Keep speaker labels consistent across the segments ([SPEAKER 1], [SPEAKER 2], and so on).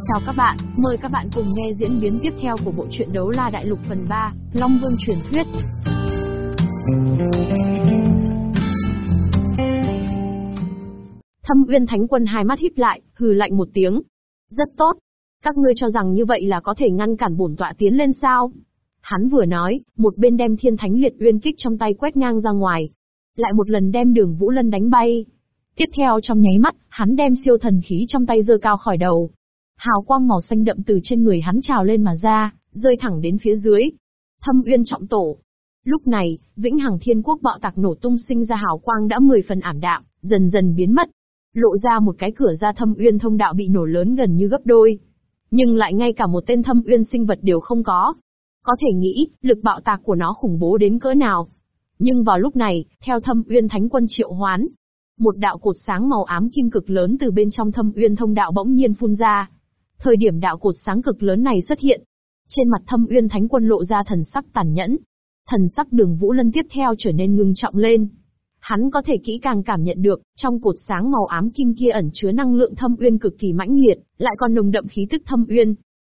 [SPEAKER 1] Chào các bạn, mời các bạn cùng nghe diễn biến tiếp theo của bộ truyện đấu la đại lục phần 3, Long Vương truyền thuyết. Thâm Uyên Thánh Quân hai mắt híp lại, hừ lạnh một tiếng. Rất tốt. Các ngươi cho rằng như vậy là có thể ngăn cản bổn tọa tiến lên sao? Hắn vừa nói, một bên đem thiên thánh liệt uyên kích trong tay quét ngang ra ngoài. Lại một lần đem đường Vũ Lân đánh bay. Tiếp theo trong nháy mắt, hắn đem siêu thần khí trong tay giơ cao khỏi đầu. Hào quang màu xanh đậm từ trên người hắn trào lên mà ra, rơi thẳng đến phía dưới. Thâm uyên trọng tổ. Lúc này, vĩnh hằng thiên quốc bạo tạc nổ tung sinh ra hào quang đã mười phần ảm đạm, dần dần biến mất. Lộ ra một cái cửa ra thâm uyên thông đạo bị nổ lớn gần như gấp đôi. Nhưng lại ngay cả một tên thâm uyên sinh vật đều không có. Có thể nghĩ, lực bạo tạc của nó khủng bố đến cỡ nào. Nhưng vào lúc này, theo thâm uyên thánh quân triệu hoán, một đạo cột sáng màu ám kim cực lớn từ bên trong thâm uyên thông đạo bỗng nhiên phun ra. Thời điểm đạo cột sáng cực lớn này xuất hiện, trên mặt thâm uyên thánh quân lộ ra thần sắc tàn nhẫn. Thần sắc đường Vũ Lân tiếp theo trở nên ngưng trọng lên. Hắn có thể kỹ càng cảm nhận được, trong cột sáng màu ám kim kia ẩn chứa năng lượng thâm uyên cực kỳ mãnh liệt, lại còn nồng đậm khí tức thâm uyên.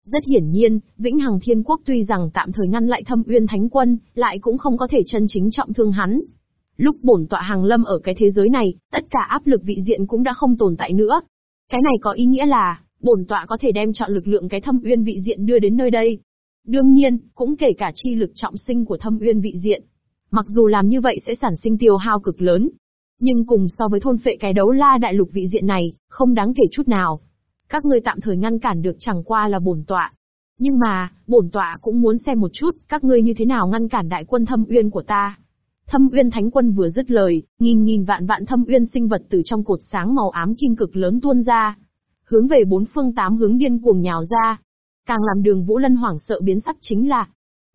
[SPEAKER 1] Rất hiển nhiên, Vĩnh Hằng Thiên Quốc tuy rằng tạm thời ngăn lại thâm uyên thánh quân, lại cũng không có thể chân chính trọng thương hắn. Lúc bổn tọa hàng lâm ở cái thế giới này, tất cả áp lực vị diện cũng đã không tồn tại nữa. Cái này có ý nghĩa là, bổn tọa có thể đem chọn lực lượng cái thâm uyên vị diện đưa đến nơi đây. Đương nhiên, cũng kể cả chi lực trọng sinh của thâm uyên vị diện. Mặc dù làm như vậy sẽ sản sinh tiêu hao cực lớn, nhưng cùng so với thôn phệ cái đấu la đại lục vị diện này, không đáng kể chút nào. Các ngươi tạm thời ngăn cản được chẳng qua là bổn tọa. Nhưng mà, bổn tọa cũng muốn xem một chút, các ngươi như thế nào ngăn cản đại quân thâm uyên của ta. Thâm Uyên Thánh Quân vừa dứt lời, nghìn nghìn vạn vạn Thâm Uyên sinh vật từ trong cột sáng màu ám kim cực lớn tuôn ra, hướng về bốn phương tám hướng điên cuồng nhào ra. Càng làm Đường Vũ Lân hoảng sợ biến sắc chính là,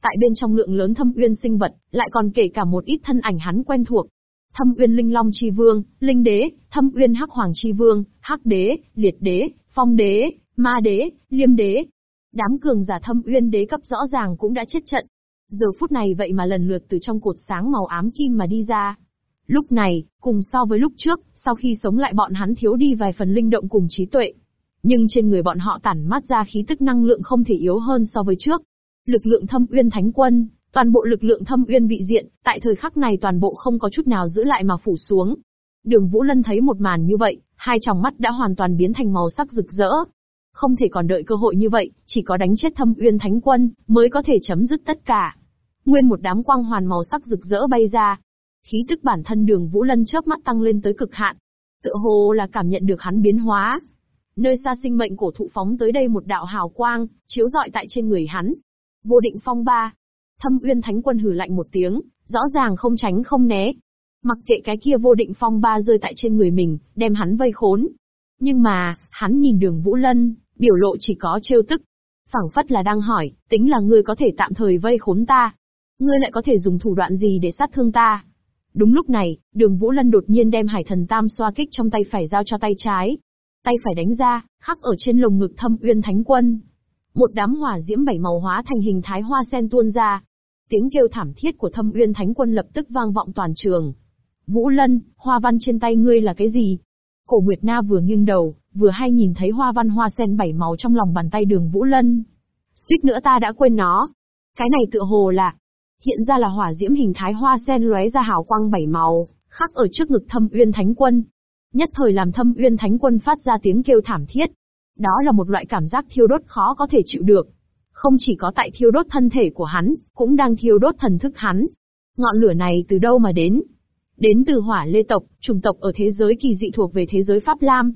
[SPEAKER 1] tại bên trong lượng lớn Thâm Uyên sinh vật, lại còn kể cả một ít thân ảnh hắn quen thuộc. Thâm Uyên Linh Long Chi Vương, Linh Đế, Thâm Uyên Hắc Hoàng Chi Vương, Hắc Đế, Liệt Đế, Phong Đế, Ma Đế, Liêm Đế. Đám cường giả Thâm Uyên Đế cấp rõ ràng cũng đã chết trận, Giờ phút này vậy mà lần lượt từ trong cột sáng màu ám kim mà đi ra. Lúc này, cùng so với lúc trước, sau khi sống lại bọn hắn thiếu đi vài phần linh động cùng trí tuệ. Nhưng trên người bọn họ tản mát ra khí tức năng lượng không thể yếu hơn so với trước. Lực lượng thâm uyên thánh quân, toàn bộ lực lượng thâm uyên vị diện, tại thời khắc này toàn bộ không có chút nào giữ lại mà phủ xuống. Đường Vũ Lân thấy một màn như vậy, hai tròng mắt đã hoàn toàn biến thành màu sắc rực rỡ, không thể còn đợi cơ hội như vậy, chỉ có đánh chết thâm uyên thánh quân, mới có thể chấm dứt tất cả. Nguyên một đám quang hoàn màu sắc rực rỡ bay ra. Khí tức bản thân đường Vũ Lân chớp mắt tăng lên tới cực hạn. Tựa hồ là cảm nhận được hắn biến hóa. Nơi xa sinh mệnh cổ thụ phóng tới đây một đạo hào quang, chiếu rọi tại trên người hắn. Vô định phong ba. Thâm uyên thánh quân hử lạnh một tiếng, rõ ràng không tránh không né. Mặc kệ cái kia vô định phong ba rơi tại trên người mình, đem hắn vây khốn. Nhưng mà, hắn nhìn đường Vũ Lân, biểu lộ chỉ có trêu tức. phảng phất là đang hỏi, tính là ngươi có thể tạm thời vây khốn ta. Ngươi lại có thể dùng thủ đoạn gì để sát thương ta? Đúng lúc này, đường Vũ Lân đột nhiên đem hải thần tam xoa kích trong tay phải giao cho tay trái. Tay phải đánh ra, khắc ở trên lồng ngực thâm uyên thánh quân. Một đám hỏa diễm bảy màu hóa thành hình thái hoa sen tuôn ra. Tiếng kêu thảm thiết của thâm uyên thánh quân lập tức vang vọng toàn trường. Vũ Lân, hoa văn trên tay ngươi là cái gì? Cổ Nguyệt Na vừa nghiêng đầu, vừa hay nhìn thấy hoa văn hoa sen bảy màu trong lòng bàn tay đường Vũ Lân. Suýt nữa ta đã quên nó. Cái này tựa hồ là, hiện ra là hỏa diễm hình thái hoa sen lóe ra hào quang bảy màu, khắc ở trước ngực thâm uyên thánh quân. Nhất thời làm thâm uyên thánh quân phát ra tiếng kêu thảm thiết. Đó là một loại cảm giác thiêu đốt khó có thể chịu được. Không chỉ có tại thiêu đốt thân thể của hắn, cũng đang thiêu đốt thần thức hắn. Ngọn lửa này từ đâu mà đến? Đến từ hỏa lê tộc, chủng tộc ở thế giới kỳ dị thuộc về thế giới Pháp Lam.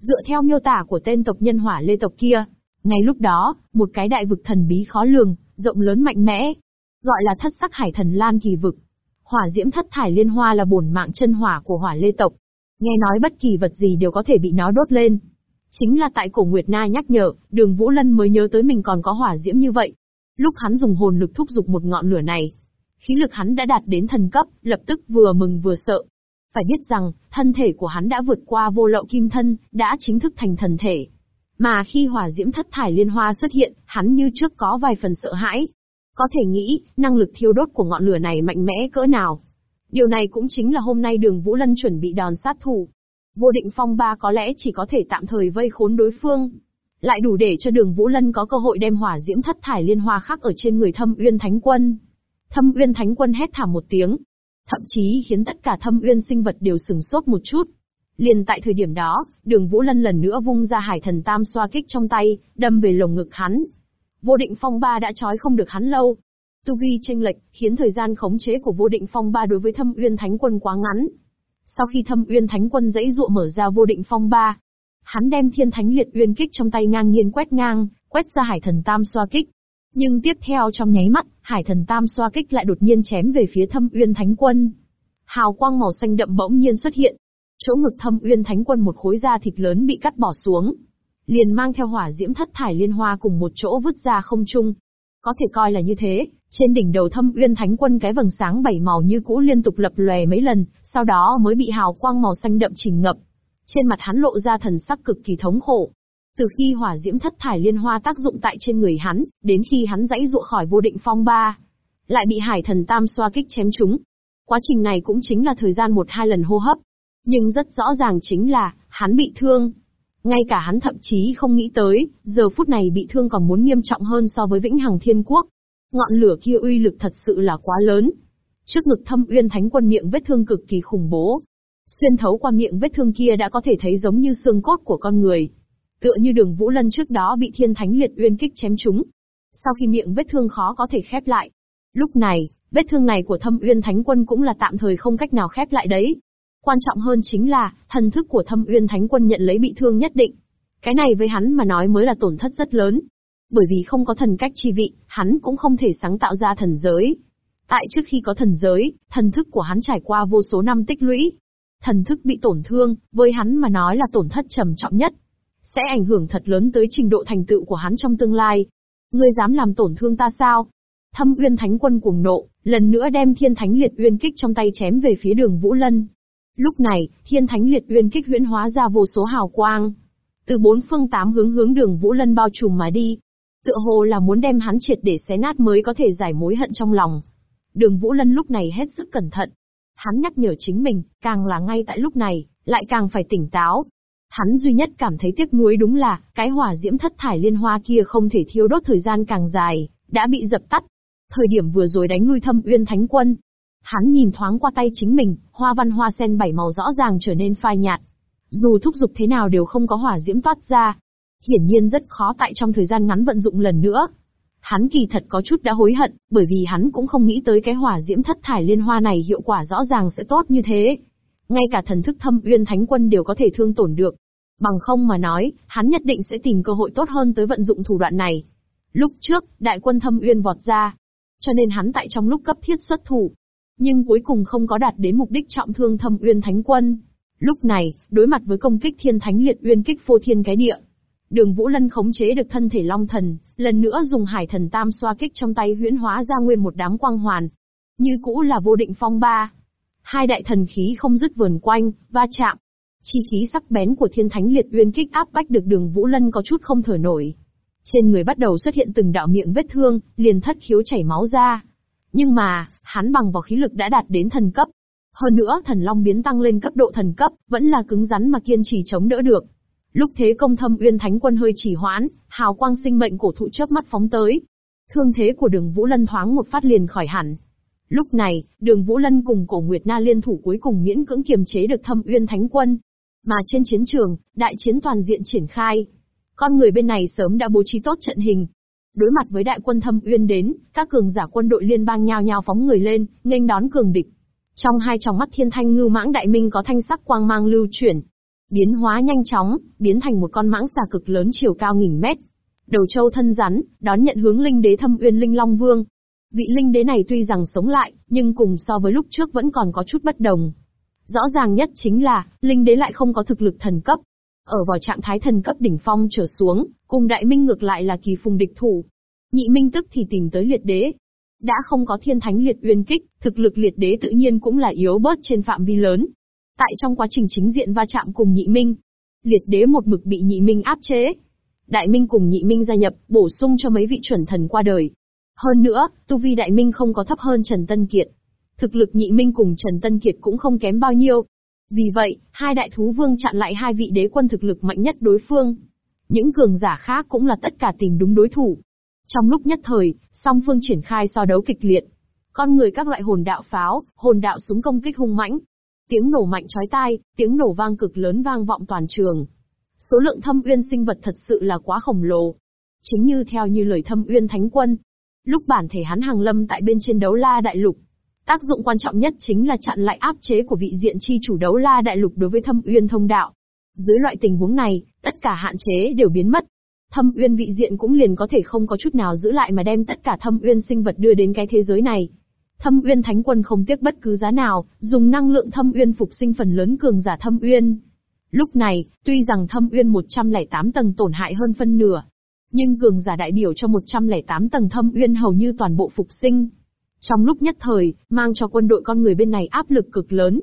[SPEAKER 1] Dựa theo miêu tả của tên tộc nhân hỏa lê tộc kia, ngay lúc đó, một cái đại vực thần bí khó lường, rộng lớn mạnh mẽ, gọi là thất sắc hải thần lan kỳ vực. Hỏa diễm thất thải liên hoa là bổn mạng chân hỏa của hỏa lê tộc. Nghe nói bất kỳ vật gì đều có thể bị nó đốt lên. Chính là tại cổ Nguyệt Na nhắc nhở, đường Vũ Lân mới nhớ tới mình còn có hỏa diễm như vậy. Lúc hắn dùng hồn lực thúc giục một ngọn lửa này, khí lực hắn đã đạt đến thần cấp, lập tức vừa mừng vừa sợ. Phải biết rằng, thân thể của hắn đã vượt qua vô lậu kim thân, đã chính thức thành thần thể. Mà khi hỏa diễm thất thải liên hoa xuất hiện, hắn như trước có vài phần sợ hãi. Có thể nghĩ, năng lực thiêu đốt của ngọn lửa này mạnh mẽ cỡ nào. Điều này cũng chính là hôm nay đường Vũ Lân chuẩn bị đòn sát thủ. Vô định phong ba có lẽ chỉ có thể tạm thời vây khốn đối phương. lại đủ để cho đường Vũ Lân có cơ hội đem hỏa diễm thất thải liên hoa khắc ở trên người thâm uyên thánh quân. Thâm uyên thánh quân hét thảm một tiếng, thậm chí khiến tất cả thâm uyên sinh vật đều sừng sốt một chút. Liền tại thời điểm đó, đường Vũ Lân lần nữa vung ra hải thần tam xoa kích trong tay, đâm về lồng ngực hắn. Vô định phong ba đã trói không được hắn lâu. Tu vi tranh lệch, khiến thời gian khống chế của vô định phong ba đối với thâm uyên thánh quân quá ngắn. Sau khi thâm uyên thánh quân dãy dụa mở ra vô định phong ba, hắn đem thiên thánh liệt uyên kích trong tay ngang nhiên quét ngang, quét ra hải thần tam xoa kích. Nhưng tiếp theo trong nháy mắt, hải thần tam xoa kích lại đột nhiên chém về phía thâm uyên thánh quân. Hào quang màu xanh đậm bỗng nhiên xuất hiện. Chỗ ngực thâm uyên thánh quân một khối da thịt lớn bị cắt bỏ xuống. Liền mang theo hỏa diễm thất thải liên hoa cùng một chỗ vứt ra không trung. Có thể coi là như thế, trên đỉnh đầu thâm uyên thánh quân cái vầng sáng bảy màu như cũ liên tục lập lòe mấy lần, sau đó mới bị hào quang màu xanh đậm chìm ngập. Trên mặt hắn lộ ra thần sắc cực kỳ thống khổ. Từ khi hỏa diễm thất thải liên hoa tác dụng tại trên người hắn, đến khi hắn dãy dụa khỏi vô định phong ba, lại bị hải thần tam xoa kích chém trúng. Quá trình này cũng chính là thời gian một hai lần hô hấp. Nhưng rất rõ ràng chính là, hắn bị thương. Ngay cả hắn thậm chí không nghĩ tới, giờ phút này bị thương còn muốn nghiêm trọng hơn so với vĩnh hằng thiên quốc. Ngọn lửa kia uy lực thật sự là quá lớn. Trước ngực thâm uyên thánh quân miệng vết thương cực kỳ khủng bố, Xuyên thấu qua miệng vết thương kia đã có thể thấy giống như xương cốt của con người. Tựa như đường Vũ Lân trước đó bị thiên thánh liệt uyên kích chém trúng. Sau khi miệng vết thương khó có thể khép lại. Lúc này, vết thương này của thâm uyên thánh quân cũng là tạm thời không cách nào khép lại đấy. Quan trọng hơn chính là, thần thức của thâm uyên thánh quân nhận lấy bị thương nhất định. Cái này với hắn mà nói mới là tổn thất rất lớn. Bởi vì không có thần cách chi vị, hắn cũng không thể sáng tạo ra thần giới. Tại trước khi có thần giới, thần thức của hắn trải qua vô số năm tích lũy, thần thức bị tổn thương, với hắn mà nói là tổn thất trầm trọng nhất. Sẽ ảnh hưởng thật lớn tới trình độ thành tựu của hắn trong tương lai. Ngươi dám làm tổn thương ta sao? Thâm Uyên Thánh Quân cuồng nộ, lần nữa đem Thiên Thánh Liệt Uyên kích trong tay chém về phía Đường Vũ Lân. Lúc này, Thiên Thánh Liệt Uyên kích huyễn hóa ra vô số hào quang, từ bốn phương tám hướng hướng Đường Vũ Lân bao trùm mà đi. Tựa hồ là muốn đem hắn triệt để xé nát mới có thể giải mối hận trong lòng. Đường Vũ Lân lúc này hết sức cẩn thận, Hắn nhắc nhở chính mình, càng là ngay tại lúc này, lại càng phải tỉnh táo. Hắn duy nhất cảm thấy tiếc nuối đúng là, cái hỏa diễm thất thải liên hoa kia không thể thiêu đốt thời gian càng dài, đã bị dập tắt. Thời điểm vừa rồi đánh lui thâm uyên thánh quân. Hắn nhìn thoáng qua tay chính mình, hoa văn hoa sen bảy màu rõ ràng trở nên phai nhạt. Dù thúc giục thế nào đều không có hỏa diễm toát ra. Hiển nhiên rất khó tại trong thời gian ngắn vận dụng lần nữa. Hắn kỳ thật có chút đã hối hận, bởi vì hắn cũng không nghĩ tới cái hỏa diễm thất thải liên hoa này hiệu quả rõ ràng sẽ tốt như thế. Ngay cả thần thức thâm uyên thánh quân đều có thể thương tổn được. Bằng không mà nói, hắn nhất định sẽ tìm cơ hội tốt hơn tới vận dụng thủ đoạn này. Lúc trước, đại quân thâm uyên vọt ra. Cho nên hắn tại trong lúc cấp thiết xuất thủ. Nhưng cuối cùng không có đạt đến mục đích trọng thương thâm uyên thánh quân. Lúc này, đối mặt với công kích thiên thánh liệt uyên kích phô thiên cái địa, Đường Vũ Lân khống chế được thân thể Long Thần, lần nữa dùng Hải Thần Tam xoa kích trong tay huyễn hóa ra nguyên một đám quang hoàn. Như cũ là vô định phong ba. Hai đại thần khí không dứt vườn quanh, va chạm. Chi khí sắc bén của thiên thánh liệt uyên kích áp bách được đường Vũ Lân có chút không thở nổi. Trên người bắt đầu xuất hiện từng đạo miệng vết thương, liền thất khiếu chảy máu ra. Nhưng mà, hắn bằng vào khí lực đã đạt đến thần cấp. Hơn nữa thần long biến tăng lên cấp độ thần cấp, vẫn là cứng rắn mà kiên trì chống đỡ được. Lúc thế công thâm uyên thánh quân hơi chỉ hoãn, hào quang sinh mệnh cổ thụ chớp mắt phóng tới. Thương thế của đường Vũ Lân thoáng một phát liền khỏi hẳn. Lúc này, đường Vũ Lân cùng cổ Nguyệt Na liên thủ cuối cùng miễn cưỡng kiềm chế được thâm uyên thánh quân. Mà trên chiến trường, đại chiến toàn diện triển khai. Con người bên này sớm đã bố trí tốt trận hình. Đối mặt với đại quân thâm uyên đến, các cường giả quân đội liên bang nhao nhao phóng người lên, nghênh đón cường địch. Trong hai tròng mắt thiên thanh ngưu mãng đại minh có thanh sắc quang mang lưu chuyển, biến hóa nhanh chóng, biến thành một con mãng xà cực lớn chiều cao nghìn mét. Đầu châu thân rắn, đón nhận hướng linh đế thâm uyên linh long vương. Vị linh đế này tuy rằng sống lại, nhưng cùng so với lúc trước vẫn còn có chút bất đồng. Rõ ràng nhất chính là, linh đế lại không có thực lực thần cấp. Ở vào trạng thái thần cấp đỉnh phong trở xuống, cùng đại minh ngược lại là kỳ phùng địch thủ. Nhị minh tức thì tìm tới liệt đế. Đã không có thiên thánh liệt uyên kích, thực lực liệt đế tự nhiên cũng là yếu bớt trên phạm vi lớn, Tại trong quá trình chính diện va chạm cùng nhị minh, liệt đế một mực bị nhị minh áp chế. Đại minh cùng nhị minh gia nhập, bổ sung cho mấy vị chuẩn thần qua đời. Hơn nữa, tu vi đại minh không có thấp hơn Trần Tân Kiệt. Thực lực nhị minh cùng Trần Tân Kiệt cũng không kém bao nhiêu. Vì vậy, hai đại thú vương chặn lại hai vị đế quân thực lực mạnh nhất đối phương. Những cường giả khác cũng là tất cả tìm đúng đối thủ. Trong lúc nhất thời, song phương triển khai so đấu kịch liệt. Con người các loại hồn đạo pháo, hồn đạo súng công kích hung mãnh. Tiếng nổ mạnh chói tai, tiếng nổ vang cực lớn vang vọng toàn trường. Số lượng thâm uyên sinh vật thật sự là quá khổng lồ. Chính như theo như lời thâm uyên thánh quân. Lúc bản thể hắn hàng lâm tại bên trên đấu la đại lục, Tác dụng quan trọng nhất chính là chặn lại áp chế của vị diện chi chủ đấu la đại lục đối với thâm uyên thông đạo. Dưới loại tình huống này, tất cả hạn chế đều biến mất. Thâm uyên vị diện cũng liền có thể không có chút nào giữ lại mà đem tất cả thâm uyên sinh vật đưa đến cái thế giới này. Thâm uyên thánh quân không tiếc bất cứ giá nào, dùng năng lượng thâm uyên phục sinh phần lớn cường giả thâm uyên. Lúc này, tuy rằng thâm uyên 108 tầng tổn hại hơn phân nửa, nhưng cường giả đại biểu cho 108 tầng thâm uyên hầu như toàn bộ phục sinh. Trong lúc nhất thời, mang cho quân đội con người bên này áp lực cực lớn.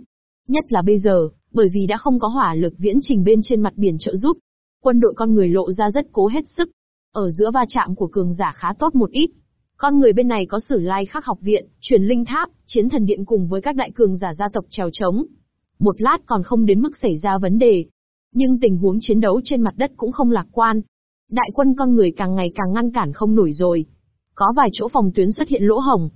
[SPEAKER 1] Nhất là bây giờ, bởi vì đã không có hỏa lực viễn trình bên trên mặt biển trợ giúp. Quân đội con người lộ ra rất cố hết sức. Ở giữa va chạm của cường giả khá tốt một ít. Con người bên này có sử lai khắc học viện, truyền linh tháp, chiến thần điện cùng với các đại cường giả gia tộc trèo trống. Một lát còn không đến mức xảy ra vấn đề. Nhưng tình huống chiến đấu trên mặt đất cũng không lạc quan. Đại quân con người càng ngày càng ngăn cản không nổi rồi. Có vài chỗ phòng tuyến xuất hiện lỗ hồng,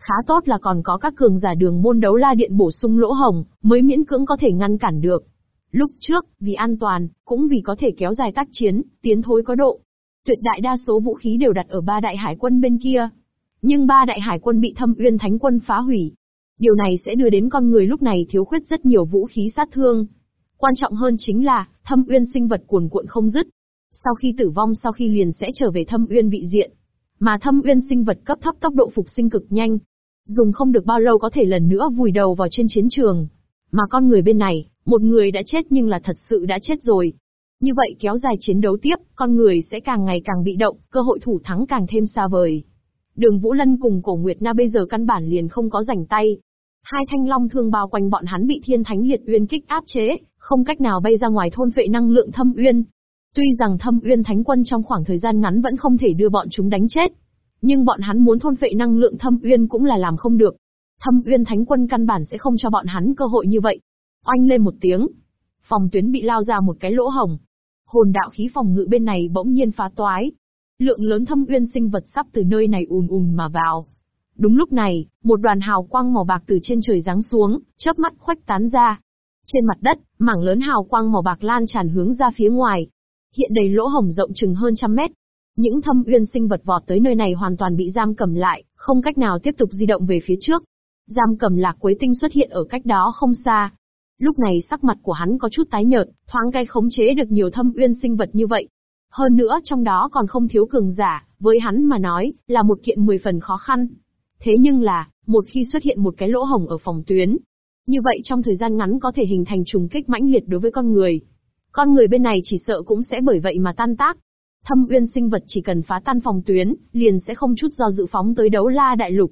[SPEAKER 1] Khá tốt là còn có các cường giả đường môn đấu la điện bổ sung lỗ hồng, mới miễn cưỡng có thể ngăn cản được. Lúc trước, vì an toàn, cũng vì có thể kéo dài tác chiến, tiến thối có độ. Tuyệt đại đa số vũ khí đều đặt ở ba đại hải quân bên kia. Nhưng ba đại hải quân bị thâm uyên thánh quân phá hủy. Điều này sẽ đưa đến con người lúc này thiếu khuyết rất nhiều vũ khí sát thương. Quan trọng hơn chính là, thâm uyên sinh vật cuồn cuộn không dứt. Sau khi tử vong sau khi liền sẽ trở về thâm uyên vị diện. Mà thâm uyên sinh vật cấp thấp tốc độ phục sinh cực nhanh, Dùng không được bao lâu có thể lần nữa vùi đầu vào trên chiến trường. Mà con người bên này, một người đã chết nhưng là thật sự đã chết rồi. Như vậy kéo dài chiến đấu tiếp, con người sẽ càng ngày càng bị động, cơ hội thủ thắng càng thêm xa vời. Đường Vũ Lân cùng Cổ Nguyệt Na bây giờ căn bản liền không có rảnh tay. Hai thanh long thương bao quanh bọn hắn bị thiên thánh liệt uyên kích áp chế, không cách nào bay ra ngoài thôn vệ năng lượng thâm uyên. Tuy rằng thâm uyên thánh quân trong khoảng thời gian ngắn vẫn không thể đưa bọn chúng đánh chết, nhưng bọn hắn muốn thôn phệ năng lượng thâm uyên cũng là làm không được. Thâm uyên thánh quân căn bản sẽ không cho bọn hắn cơ hội như vậy. Oanh lên một tiếng. Phòng tuyến bị lao ra một cái lỗ hồng. Hồn đạo khí phòng ngự bên này bỗng nhiên phá toái. Lượng lớn thâm uyên sinh vật sắp từ nơi này ùn ùn mà vào. Đúng lúc này, một đoàn hào quang màu bạc từ trên trời giáng xuống, chớp mắt khoách tán ra. Trên mặt đất, mảng lớn hào quang màu bạc lan tràn hướng ra phía ngoài. Hiện đầy lỗ hồng rộng chừng hơn trăm mét, những thâm uyên sinh vật vọt tới nơi này hoàn toàn bị giam cầm lại, không cách nào tiếp tục di động về phía trước. Giam cầm lạc quế tinh xuất hiện ở cách đó không xa. Lúc này sắc mặt của hắn có chút tái nhợt, thoáng cay khống chế được nhiều thâm uyên sinh vật như vậy. Hơn nữa trong đó còn không thiếu cường giả, với hắn mà nói, là một kiện mười phần khó khăn. Thế nhưng là, một khi xuất hiện một cái lỗ hồng ở phòng tuyến, như vậy trong thời gian ngắn có thể hình thành trùng kích mãnh liệt đối với con người. Con người bên này chỉ sợ cũng sẽ bởi vậy mà tan tác. Thâm uyên sinh vật chỉ cần phá tan phòng tuyến, liền sẽ không chút do dự phóng tới đấu la đại lục.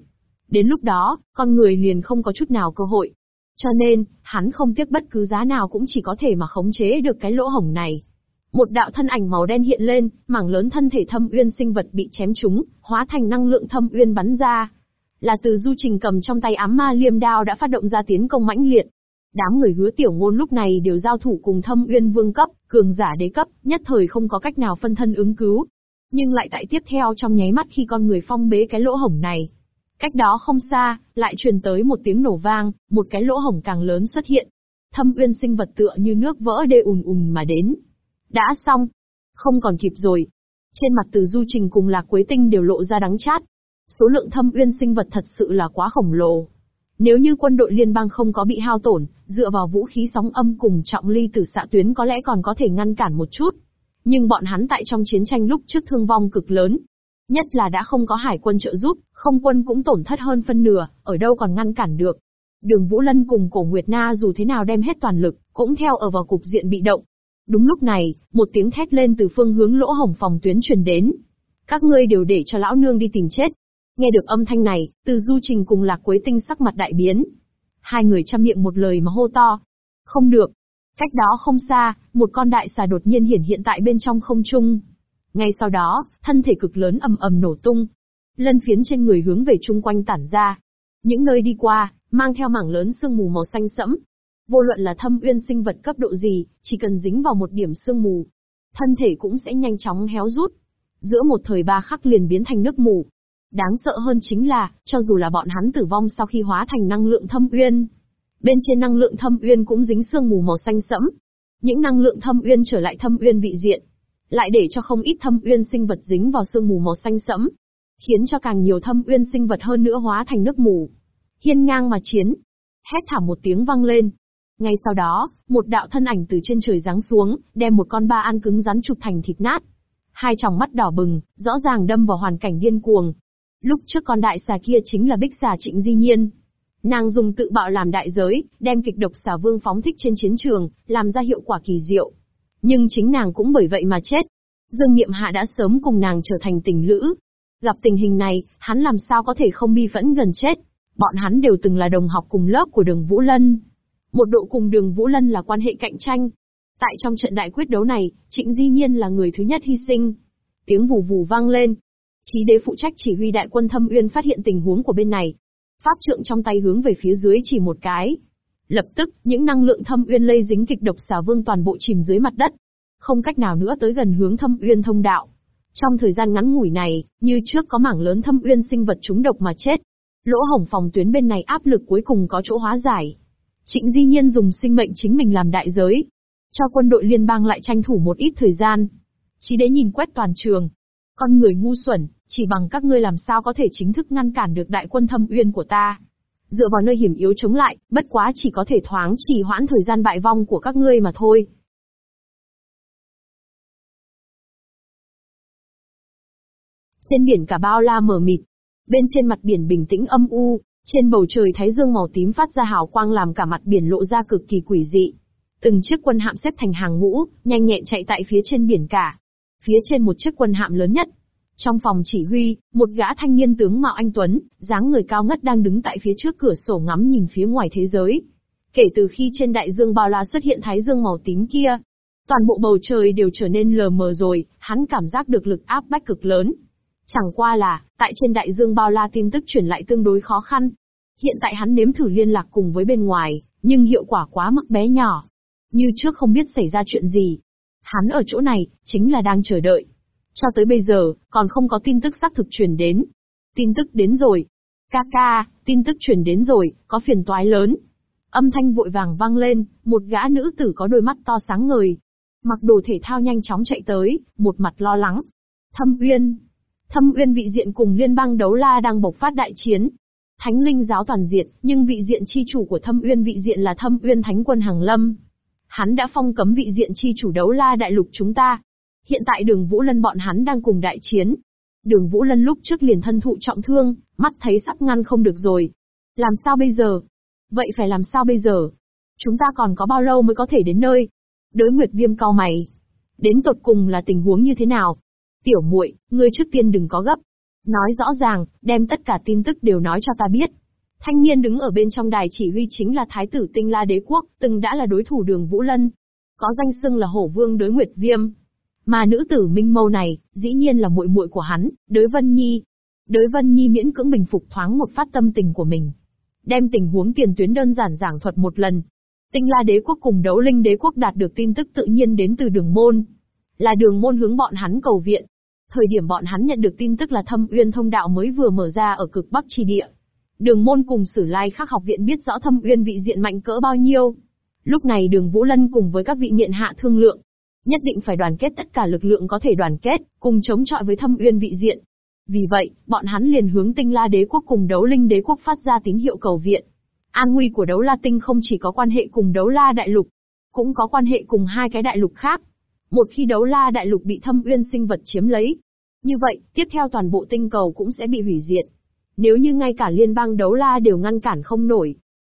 [SPEAKER 1] Đến lúc đó, con người liền không có chút nào cơ hội. Cho nên, hắn không tiếc bất cứ giá nào cũng chỉ có thể mà khống chế được cái lỗ hổng này. Một đạo thân ảnh màu đen hiện lên, mảng lớn thân thể thâm uyên sinh vật bị chém trúng, hóa thành năng lượng thâm uyên bắn ra. Là từ du trình cầm trong tay ám ma liêm đao đã phát động ra tiến công mãnh liệt. Đám người hứa tiểu ngôn lúc này đều giao thủ cùng thâm uyên vương cấp, cường giả đế cấp, nhất thời không có cách nào phân thân ứng cứu. Nhưng lại tại tiếp theo trong nháy mắt khi con người phong bế cái lỗ hổng này. Cách đó không xa, lại truyền tới một tiếng nổ vang, một cái lỗ hổng càng lớn xuất hiện. Thâm uyên sinh vật tựa như nước vỡ đê ùn ùn mà đến. Đã xong. Không còn kịp rồi. Trên mặt từ du trình cùng lạc quế tinh đều lộ ra đắng chát. Số lượng thâm uyên sinh vật thật sự là quá khổng lồ. Nếu như quân đội liên bang không có bị hao tổn, dựa vào vũ khí sóng âm cùng trọng ly tử xạ tuyến có lẽ còn có thể ngăn cản một chút. Nhưng bọn hắn tại trong chiến tranh lúc trước thương vong cực lớn. Nhất là đã không có hải quân trợ giúp, không quân cũng tổn thất hơn phân nửa, ở đâu còn ngăn cản được. Đường Vũ Lân cùng cổ Nguyệt Na dù thế nào đem hết toàn lực, cũng theo ở vào cục diện bị động. Đúng lúc này, một tiếng thét lên từ phương hướng lỗ hổng phòng tuyến truyền đến. Các ngươi đều để cho lão nương đi tìm chết, Nghe được âm thanh này, từ du trình cùng lạc quế tinh sắc mặt đại biến. Hai người chăm miệng một lời mà hô to. Không được. Cách đó không xa, một con đại xà đột nhiên hiển hiện tại bên trong không trung. Ngay sau đó, thân thể cực lớn ầm ầm nổ tung. Lân phiến trên người hướng về chung quanh tản ra. Những nơi đi qua, mang theo mảng lớn sương mù màu xanh sẫm. Vô luận là thâm uyên sinh vật cấp độ gì, chỉ cần dính vào một điểm sương mù. thân thể cũng sẽ nhanh chóng héo rút. Giữa một thời ba khắc liền biến thành nước mù. Đáng sợ hơn chính là, cho dù là bọn hắn tử vong sau khi hóa thành năng lượng thâm uyên. Bên trên năng lượng thâm uyên cũng dính sương mù màu xanh sẫm. Những năng lượng thâm uyên trở lại thâm uyên vị diện. Lại để cho không ít thâm uyên sinh vật dính vào sương mù màu xanh sẫm. Khiến cho càng nhiều thâm uyên sinh vật hơn nữa hóa thành nước mù. Hiên ngang mà chiến. Hét thảm một tiếng vang lên, ngay sau đó, một đạo thân ảnh từ trên trời giáng xuống, đem một con ba an cứng rắn chụp thành thịt nát. Hai tròng mắt đỏ bừng, rõ ràng đâm vào hoàn cảnh điên cuồng. Lúc trước con đại xà kia chính là bích xà trịnh di nhiên. Nàng dùng tự bạo làm đại giới, đem kịch độc xà vương phóng thích trên chiến trường, làm ra hiệu quả kỳ diệu. Nhưng chính nàng cũng bởi vậy mà chết. Dương Niệm Hạ đã sớm cùng nàng trở thành tình lữ. Gặp tình hình này, hắn làm sao có thể không bi phẫn gần chết. Bọn hắn đều từng là đồng học cùng lớp của đường Vũ Lân. Một độ cùng đường Vũ Lân là quan hệ cạnh tranh. Tại trong trận đại quyết đấu này, Trịnh Di Nhiên là người thứ nhất hy sinh. Tiếng vù vù vang lên. Chí đế phụ trách chỉ huy đại quân thâm uyên phát hiện tình huống của bên này. Pháp trượng trong tay hướng về phía dưới chỉ một cái. Lập tức, những năng lượng thâm uyên lây dính kịch độc xà vương toàn bộ chìm dưới mặt đất. Không cách nào nữa tới gần hướng thâm uyên thông đạo. Trong thời gian ngắn ngủi này, như trước có mảng lớn thâm uyên sinh vật trúng độc mà chết. Lỗ hổng phòng tuyến bên này áp lực cuối cùng có chỗ hóa giải. Trịnh Di Nhiên dùng sinh mệnh chính mình làm đại giới. Cho quân đội liên bang lại tranh thủ một ít thời gian. Chí đế nhìn quét toàn trường. Con người ngu xuẩn, chỉ bằng các ngươi làm sao có thể chính thức ngăn cản được đại quân thâm uyên của ta. Dựa vào nơi hiểm yếu chống lại, bất quá chỉ có thể thoáng trì hoãn thời gian bại vong của các ngươi mà thôi. Trên biển cả bao la mờ mịt. Bên trên mặt biển bình tĩnh âm u, trên bầu trời thái dương màu tím phát ra hào quang làm cả mặt biển lộ ra cực kỳ quỷ dị. Từng chiếc quân hạm xếp thành hàng ngũ, nhanh nhẹn chạy tại phía trên biển cả. Phía trên một chiếc quân hạm lớn nhất. Trong phòng chỉ huy, một gã thanh niên tướng Mạo Anh Tuấn, dáng người cao ngất đang đứng tại phía trước cửa sổ ngắm nhìn phía ngoài thế giới. Kể từ khi trên đại dương bao la xuất hiện thái dương màu tím kia, toàn bộ bầu trời đều trở nên lờ mờ rồi, hắn cảm giác được lực áp bách cực lớn, Chẳng qua là, tại trên đại dương bao la tin tức truyền lại tương đối khó khăn. Hiện tại hắn nếm thử liên lạc cùng với bên ngoài, nhưng hiệu quả quá mức bé nhỏ. Như trước không biết xảy ra chuyện gì. Hắn ở chỗ này, chính là đang chờ đợi. Cho tới bây giờ, còn không có tin tức xác thực truyền đến. Tin tức đến rồi. Ca ca, tin tức truyền đến rồi, có phiền toái lớn. Âm thanh vội vàng vang lên, một gã nữ tử có đôi mắt to sáng ngời. Mặc đồ thể thao nhanh chóng chạy tới, một mặt lo lắng. Thâm Uyên, Thâm Uyên vị diện cùng liên bang đấu la đang bộc phát đại chiến. Thánh linh giáo toàn diệt, nhưng vị diện chi chủ của Thâm Uyên vị diện là Thâm Uyên Thánh quân hàng Lâm. Hắn đã phong cấm vị diện chi chủ đấu la đại lục chúng ta. Hiện tại đường Vũ Lân bọn hắn đang cùng đại chiến. Đường Vũ Lân lúc trước liền thân thụ trọng thương, mắt thấy sắp ngăn không được rồi. Làm sao bây giờ? Vậy phải làm sao bây giờ? Chúng ta còn có bao lâu mới có thể đến nơi? Đới Nguyệt Viêm cao mày. Đến tột cùng là tình huống như thế nào? Tiểu muội, ngươi trước tiên đừng có gấp. Nói rõ ràng, đem tất cả tin tức đều nói cho ta biết. Thanh niên đứng ở bên trong đài chỉ huy chính là Thái tử Tinh La Đế Quốc, từng đã là đối thủ đường Vũ Lân. Có danh xưng là hổ vương đối Nguyệt Viêm. Mà nữ tử Minh Mâu này, dĩ nhiên là muội muội của hắn, đối Vân Nhi. Đối Vân Nhi miễn cưỡng bình phục thoáng một phát tâm tình của mình. Đem tình huống tiền tuyến đơn giản giảng thuật một lần. Tinh La Đế Quốc cùng đấu linh đế quốc đạt được tin tức tự nhiên đến từ đường môn, là đường môn hướng bọn hắn cầu viện. Thời điểm bọn hắn nhận được tin tức là thâm uyên thông đạo mới vừa mở ra ở cực bắc tri địa. Đường môn cùng sử lai khắc học viện biết rõ thâm uyên vị diện mạnh cỡ bao nhiêu. Lúc này đường Vũ Lân cùng với các vị miện hạ thương lượng. Nhất định phải đoàn kết tất cả lực lượng có thể đoàn kết, cùng chống chọi với thâm uyên vị diện. Vì vậy, bọn hắn liền hướng tinh la đế quốc cùng đấu linh đế quốc phát ra tín hiệu cầu viện. An nguy của đấu la tinh không chỉ có quan hệ cùng đấu la đại lục, cũng có quan hệ cùng hai cái đại lục khác. Một khi đấu la đại lục bị thâm uyên sinh vật chiếm lấy, như vậy, tiếp theo toàn bộ tinh cầu cũng sẽ bị hủy diệt. Nếu như ngay cả liên bang đấu la đều ngăn cản không nổi,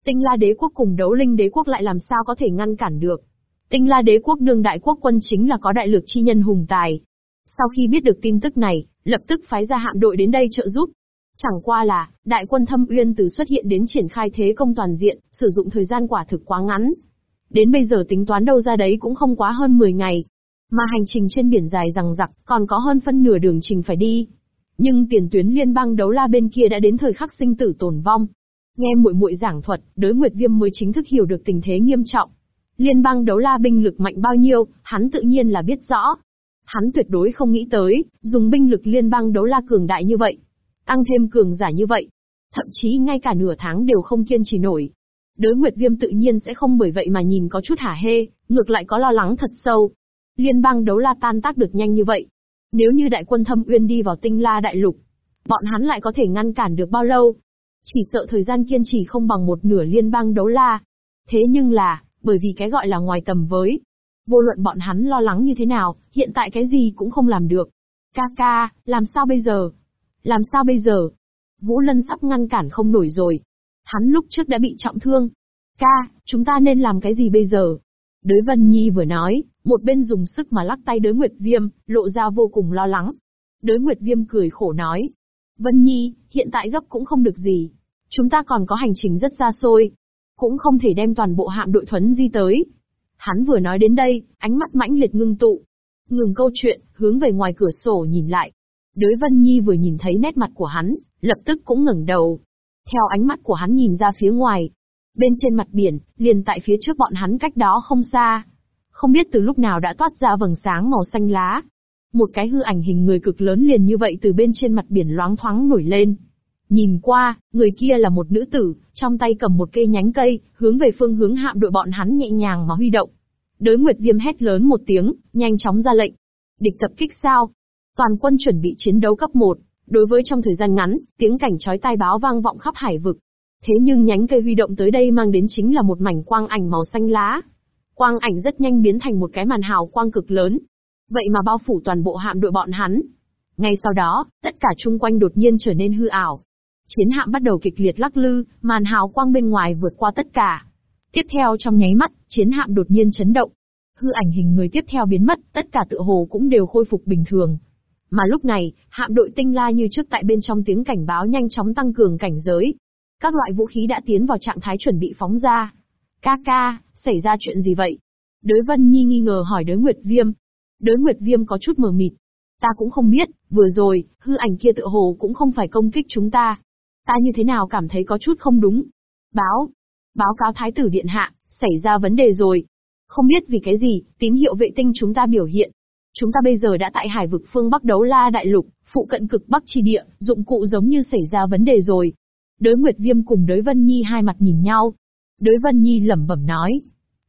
[SPEAKER 1] tinh la đế quốc cùng đấu linh đế quốc lại làm sao có thể ngăn cản được. Tinh la đế quốc đương đại quốc quân chính là có đại lực chi nhân hùng tài. Sau khi biết được tin tức này, lập tức phái ra hạm đội đến đây trợ giúp. Chẳng qua là, đại quân thâm uyên từ xuất hiện đến triển khai thế công toàn diện, sử dụng thời gian quả thực quá ngắn. Đến bây giờ tính toán đâu ra đấy cũng không quá hơn 10 ngày, mà hành trình trên biển dài rằng rặc, còn có hơn phân nửa đường trình phải đi. Nhưng tiền tuyến liên bang đấu la bên kia đã đến thời khắc sinh tử tồn vong. Nghe muội muội giảng thuật, đối Nguyệt Viêm mới chính thức hiểu được tình thế nghiêm trọng. Liên bang đấu la binh lực mạnh bao nhiêu, hắn tự nhiên là biết rõ. Hắn tuyệt đối không nghĩ tới, dùng binh lực liên bang đấu la cường đại như vậy. Tăng thêm cường giả như vậy. Thậm chí ngay cả nửa tháng đều không kiên trì nổi. đối Nguyệt Viêm tự nhiên sẽ không bởi vậy mà nhìn có chút hả hê, ngược lại có lo lắng thật sâu. Liên bang đấu la tan tác được nhanh như vậy. Nếu như đại quân thâm uyên đi vào tinh la đại lục, bọn hắn lại có thể ngăn cản được bao lâu? Chỉ sợ thời gian kiên trì không bằng một nửa liên bang đấu la. Thế nhưng là, bởi vì cái gọi là ngoài tầm với. Vô luận bọn hắn lo lắng như thế nào, hiện tại cái gì cũng không làm được. Ca ca, làm sao bây giờ? Làm sao bây giờ? Vũ Lân sắp ngăn cản không nổi rồi. Hắn lúc trước đã bị trọng thương. Ca, chúng ta nên làm cái gì bây giờ? Đới Vân Nhi vừa nói, một bên dùng sức mà lắc tay đới Nguyệt Viêm, lộ ra vô cùng lo lắng. Đới Nguyệt Viêm cười khổ nói. Vân Nhi, hiện tại gấp cũng không được gì. Chúng ta còn có hành trình rất xa xôi. Cũng không thể đem toàn bộ hạm đội thuấn di tới. Hắn vừa nói đến đây, ánh mắt mãnh liệt ngưng tụ. Ngừng câu chuyện, hướng về ngoài cửa sổ nhìn lại. Đới Vân Nhi vừa nhìn thấy nét mặt của hắn, lập tức cũng ngẩng đầu. Theo ánh mắt của hắn nhìn ra phía ngoài. Bên trên mặt biển, liền tại phía trước bọn hắn cách đó không xa. Không biết từ lúc nào đã toát ra vầng sáng màu xanh lá. Một cái hư ảnh hình người cực lớn liền như vậy từ bên trên mặt biển loáng thoáng nổi lên. Nhìn qua, người kia là một nữ tử, trong tay cầm một cây nhánh cây, hướng về phương hướng hạm đội bọn hắn nhẹ nhàng mà huy động. Đới Nguyệt Viêm hét lớn một tiếng, nhanh chóng ra lệnh. Địch tập kích sao? Toàn quân chuẩn bị chiến đấu cấp 1. Đối với trong thời gian ngắn, tiếng cảnh chói tai báo vang vọng khắp hải vực. Thế nhưng nhánh cây huy động tới đây mang đến chính là một mảnh quang ảnh màu xanh lá. Quang ảnh rất nhanh biến thành một cái màn hào quang cực lớn. Vậy mà bao phủ toàn bộ hạm đội bọn hắn. Ngay sau đó, tất cả chung quanh đột nhiên trở nên hư ảo. Chiến hạm bắt đầu kịch liệt lắc lư, màn hào quang bên ngoài vượt qua tất cả. Tiếp theo trong nháy mắt, chiến hạm đột nhiên chấn động. Hư ảnh hình người tiếp theo biến mất, tất cả tựa hồ cũng đều khôi phục bình thường. Mà lúc này, hạm đội tinh la như trước tại bên trong tiếng cảnh báo nhanh chóng tăng cường cảnh giới. Các loại vũ khí đã tiến vào trạng thái chuẩn bị phóng ra. Ca ca, xảy ra chuyện gì vậy? Đới Vân Nhi nghi ngờ hỏi đới Nguyệt Viêm. Đới Nguyệt Viêm có chút mờ mịt. Ta cũng không biết, vừa rồi, hư ảnh kia tự hồ cũng không phải công kích chúng ta. Ta như thế nào cảm thấy có chút không đúng. Báo. Báo cáo Thái tử Điện Hạ, xảy ra vấn đề rồi. Không biết vì cái gì, tín hiệu vệ tinh chúng ta biểu hiện. Chúng ta bây giờ đã tại hải vực phương Bắc đấu la đại lục, phụ cận cực Bắc tri địa, dụng cụ giống như xảy ra vấn đề rồi. Đối Nguyệt Viêm cùng đới Vân Nhi hai mặt nhìn nhau. Đới Vân Nhi lẩm bẩm nói.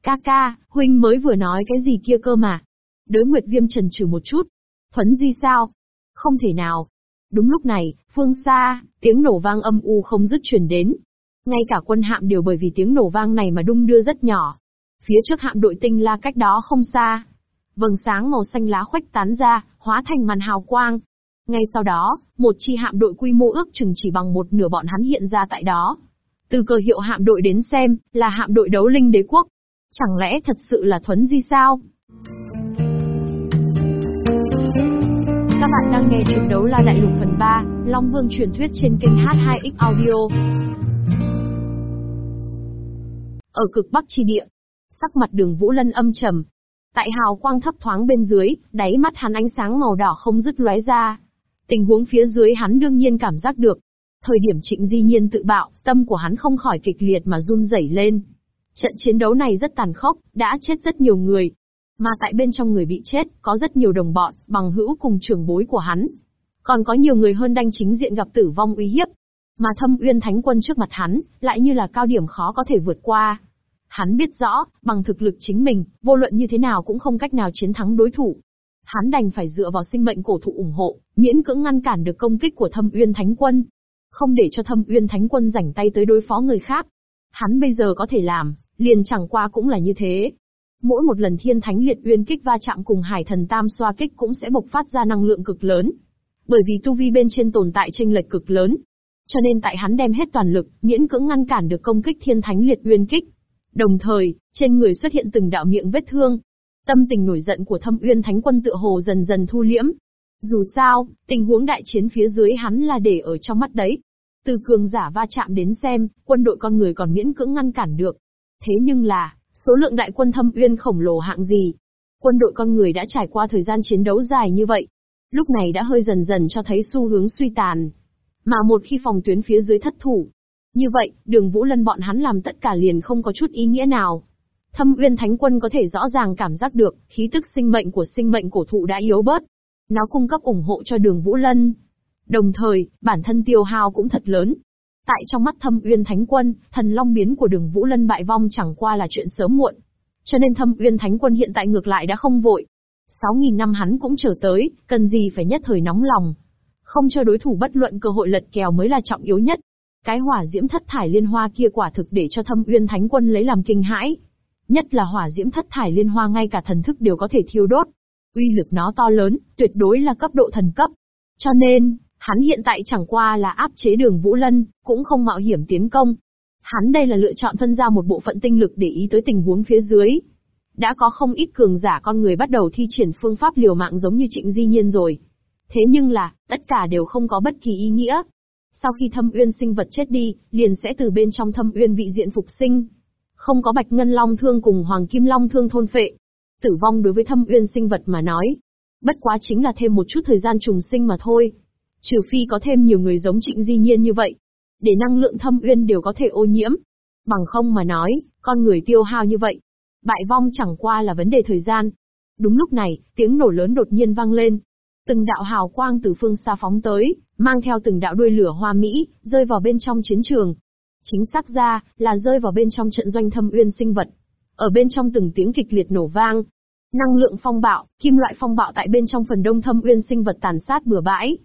[SPEAKER 1] Ca ca, huynh mới vừa nói cái gì kia cơ mà. Đối Nguyệt Viêm trần trừ một chút. Thuấn di sao? Không thể nào. Đúng lúc này, phương xa, tiếng nổ vang âm u không dứt truyền đến. Ngay cả quân hạm đều bởi vì tiếng nổ vang này mà đung đưa rất nhỏ. Phía trước hạm đội tinh la cách đó không xa. Vầng sáng màu xanh lá khuếch tán ra, hóa thành màn hào quang. Ngay sau đó, một chi hạm đội quy mô ước chừng chỉ bằng một nửa bọn hắn hiện ra tại đó. Từ cờ hiệu hạm đội đến xem, là hạm đội đấu linh đế quốc. Chẳng lẽ thật sự là thuấn di sao? Các bạn đang nghe chuyện đấu la đại lục phần 3, Long Vương truyền thuyết trên kênh H2X Audio. Ở cực Bắc chi địa, sắc mặt đường Vũ Lân âm trầm. Tại hào quang thấp thoáng bên dưới, đáy mắt hắn ánh sáng màu đỏ không dứt lóe ra. Tình huống phía dưới hắn đương nhiên cảm giác được. Thời điểm trịnh di nhiên tự bạo, tâm của hắn không khỏi kịch liệt mà run rẩy lên. Trận chiến đấu này rất tàn khốc, đã chết rất nhiều người. Mà tại bên trong người bị chết, có rất nhiều đồng bọn, bằng hữu cùng trưởng bối của hắn. Còn có nhiều người hơn đanh chính diện gặp tử vong uy hiếp. Mà thâm uyên thánh quân trước mặt hắn, lại như là cao điểm khó có thể vượt qua. Hắn biết rõ, bằng thực lực chính mình, vô luận như thế nào cũng không cách nào chiến thắng đối thủ. Hắn đành phải dựa vào sinh mệnh cổ thụ ủng hộ, miễn cưỡng ngăn cản được công kích của thâm uyên thánh quân. Không để cho thâm uyên thánh quân rảnh tay tới đối phó người khác. Hắn bây giờ có thể làm, liền chẳng qua cũng là như thế. Mỗi một lần thiên thánh liệt uyên kích va chạm cùng hải thần tam xoa kích cũng sẽ bộc phát ra năng lượng cực lớn. Bởi vì tu vi bên trên tồn tại chênh lệch cực lớn. Cho nên tại hắn đem hết toàn lực, miễn cưỡng ngăn cản được công kích thiên thánh liệt uyên kích. Đồng thời, trên người xuất hiện từng đạo miệng vết thương. Tâm tình nổi giận của thâm uyên thánh quân tựa hồ dần dần thu liễm. Dù sao, tình huống đại chiến phía dưới hắn là để ở trong mắt đấy. Từ cường giả va chạm đến xem, quân đội con người còn miễn cưỡng ngăn cản được. Thế nhưng là, số lượng đại quân thâm uyên khổng lồ hạng gì? Quân đội con người đã trải qua thời gian chiến đấu dài như vậy. Lúc này đã hơi dần dần cho thấy xu hướng suy tàn. Mà một khi phòng tuyến phía dưới thất thủ, như vậy, đường Vũ Lân bọn hắn làm tất cả liền không có chút ý nghĩa nào. Thâm Uyên Thánh Quân có thể rõ ràng cảm giác được, khí tức sinh mệnh của sinh mệnh cổ thụ đã yếu bớt. Nó cung cấp ủng hộ cho đường Vũ Lân. Đồng thời, bản thân tiêu hao cũng thật lớn. Tại trong mắt Thâm Uyên Thánh Quân, thần long biến của đường Vũ Lân bại vong chẳng qua là chuyện sớm muộn. Cho nên Thâm Uyên Thánh Quân hiện tại ngược lại đã không vội. 6.000 năm hắn cũng chờ tới, cần gì phải nhất thời nóng lòng. Không cho đối thủ bất luận cơ hội lật kèo mới là trọng yếu nhất. Cái hỏa diễm thất thải liên hoa kia quả thực để cho Thâm Uyên Thánh Quân lấy làm kinh hãi. Nhất là hỏa diễm thất thải liên hoa ngay cả thần thức đều có thể thiêu đốt. Uy lực nó to lớn, tuyệt đối là cấp độ thần cấp. Cho nên, hắn hiện tại chẳng qua là áp chế đường Vũ Lân, cũng không mạo hiểm tiến công. Hắn đây là lựa chọn phân ra một bộ phận tinh lực để ý tới tình huống phía dưới. Đã có không ít cường giả con người bắt đầu thi triển phương pháp liều mạng giống như trịnh di nhiên rồi. Thế nhưng là, tất cả đều không có bất kỳ ý nghĩa. Sau khi thâm uyên sinh vật chết đi, liền sẽ từ bên trong thâm uyên vị diện phục sinh. Không có bạch ngân long thương cùng hoàng kim long thương thôn phệ. Tử vong đối với thâm uyên sinh vật mà nói. Bất quá chính là thêm một chút thời gian trùng sinh mà thôi. Trừ phi có thêm nhiều người giống trịnh di nhiên như vậy. Để năng lượng thâm uyên đều có thể ô nhiễm. Bằng không mà nói, con người tiêu hao như vậy. Bại vong chẳng qua là vấn đề thời gian. Đúng lúc này, tiếng nổ lớn đột nhiên vang lên. Từng đạo hào quang từ phương xa phóng tới, mang theo từng đạo đuôi lửa hoa mỹ, rơi vào bên trong chiến trường. Chính xác ra, là rơi vào bên trong trận doanh thâm uyên sinh vật. Ở bên trong từng tiếng kịch liệt nổ vang, năng lượng phong bạo, kim loại phong bạo tại bên trong phần đông thâm uyên sinh vật tàn sát bừa bãi,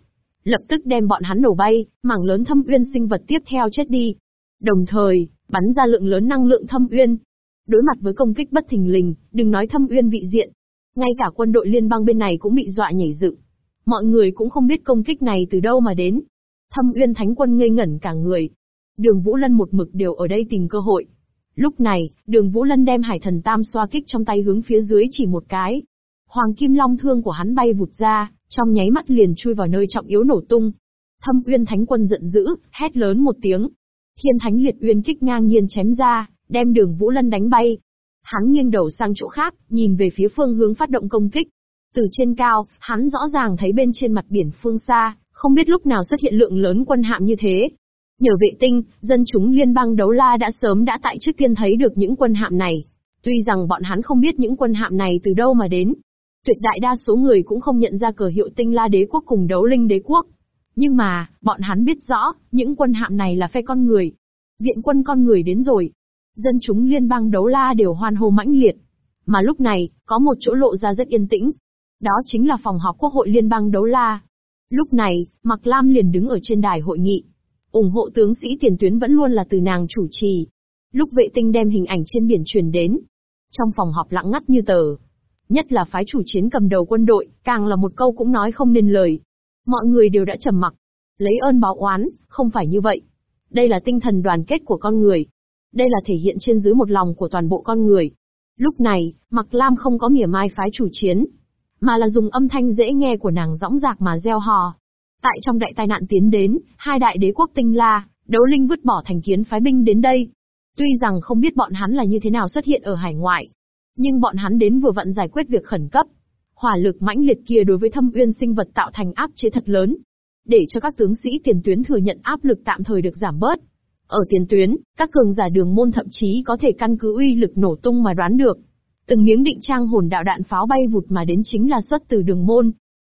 [SPEAKER 1] lập tức đem bọn hắn nổ bay, mảng lớn thâm uyên sinh vật tiếp theo chết đi. Đồng thời, bắn ra lượng lớn năng lượng thâm uyên. Đối mặt với công kích bất thình lình, đừng nói thâm uyên vị diện. Ngay cả quân đội liên bang bên này cũng bị dọa nhảy dựng. Mọi người cũng không biết công kích này từ đâu mà đến. Thâm uyên thánh quân ngây ngẩn cả người. Đường Vũ Lân một mực đều ở đây tìm cơ hội. Lúc này, đường Vũ Lân đem hải thần tam xoa kích trong tay hướng phía dưới chỉ một cái. Hoàng kim long thương của hắn bay vụt ra, trong nháy mắt liền chui vào nơi trọng yếu nổ tung. Thâm Uyên Thánh Quân giận dữ, hét lớn một tiếng. Thiên Thánh Liệt Uyên kích ngang nhiên chém ra, đem Đường Vũ Lân đánh bay. Hắn nghiêng đầu sang chỗ khác, nhìn về phía phương hướng phát động công kích. Từ trên cao, hắn rõ ràng thấy bên trên mặt biển phương xa, không biết lúc nào xuất hiện lượng lớn quân hạm như thế. Nhờ vệ tinh, dân chúng liên bang đấu la đã sớm đã tại trước tiên thấy được những quân hạm này. Tuy rằng bọn hắn không biết những quân hạm này từ đâu mà đến, Tuyệt đại đa số người cũng không nhận ra cờ hiệu tinh la đế quốc cùng đấu linh đế quốc. Nhưng mà, bọn hắn biết rõ, những quân hạm này là phe con người. Viện quân con người đến rồi. Dân chúng liên bang đấu la đều hoan hô mãnh liệt. Mà lúc này, có một chỗ lộ ra rất yên tĩnh. Đó chính là phòng họp quốc hội liên bang đấu la. Lúc này, Mạc Lam liền đứng ở trên đài hội nghị ủng hộ tướng sĩ tiền tuyến vẫn luôn là từ nàng chủ trì. Lúc vệ tinh đem hình ảnh trên biển truyền đến. Trong phòng họp lặng ngắt như tờ, Nhất là phái chủ chiến cầm đầu quân đội, càng là một câu cũng nói không nên lời. Mọi người đều đã trầm mặc. Lấy ơn báo oán, không phải như vậy. Đây là tinh thần đoàn kết của con người. Đây là thể hiện trên dưới một lòng của toàn bộ con người. Lúc này, Mặc Lam không có mỉa mai phái chủ chiến, mà là dùng âm thanh dễ nghe của nàng dõng dạc mà gieo hò. Tại trong đại tai nạn tiến đến, hai đại đế quốc tinh la, đấu linh vứt bỏ thành kiến phái binh đến đây. Tuy rằng không biết bọn hắn là như thế nào xuất hiện ở hải ngoại, nhưng bọn hắn đến vừa vặn giải quyết việc khẩn cấp. Hỏa lực mãnh liệt kia đối với thâm uyên sinh vật tạo thành áp chế thật lớn. Để cho các tướng sĩ tiền tuyến thừa nhận áp lực tạm thời được giảm bớt. Ở tiền tuyến, các cường giả đường môn thậm chí có thể căn cứ uy lực nổ tung mà đoán được. Từng miếng định trang hồn đạo đạn pháo bay vụt mà đến chính là xuất từ đường môn.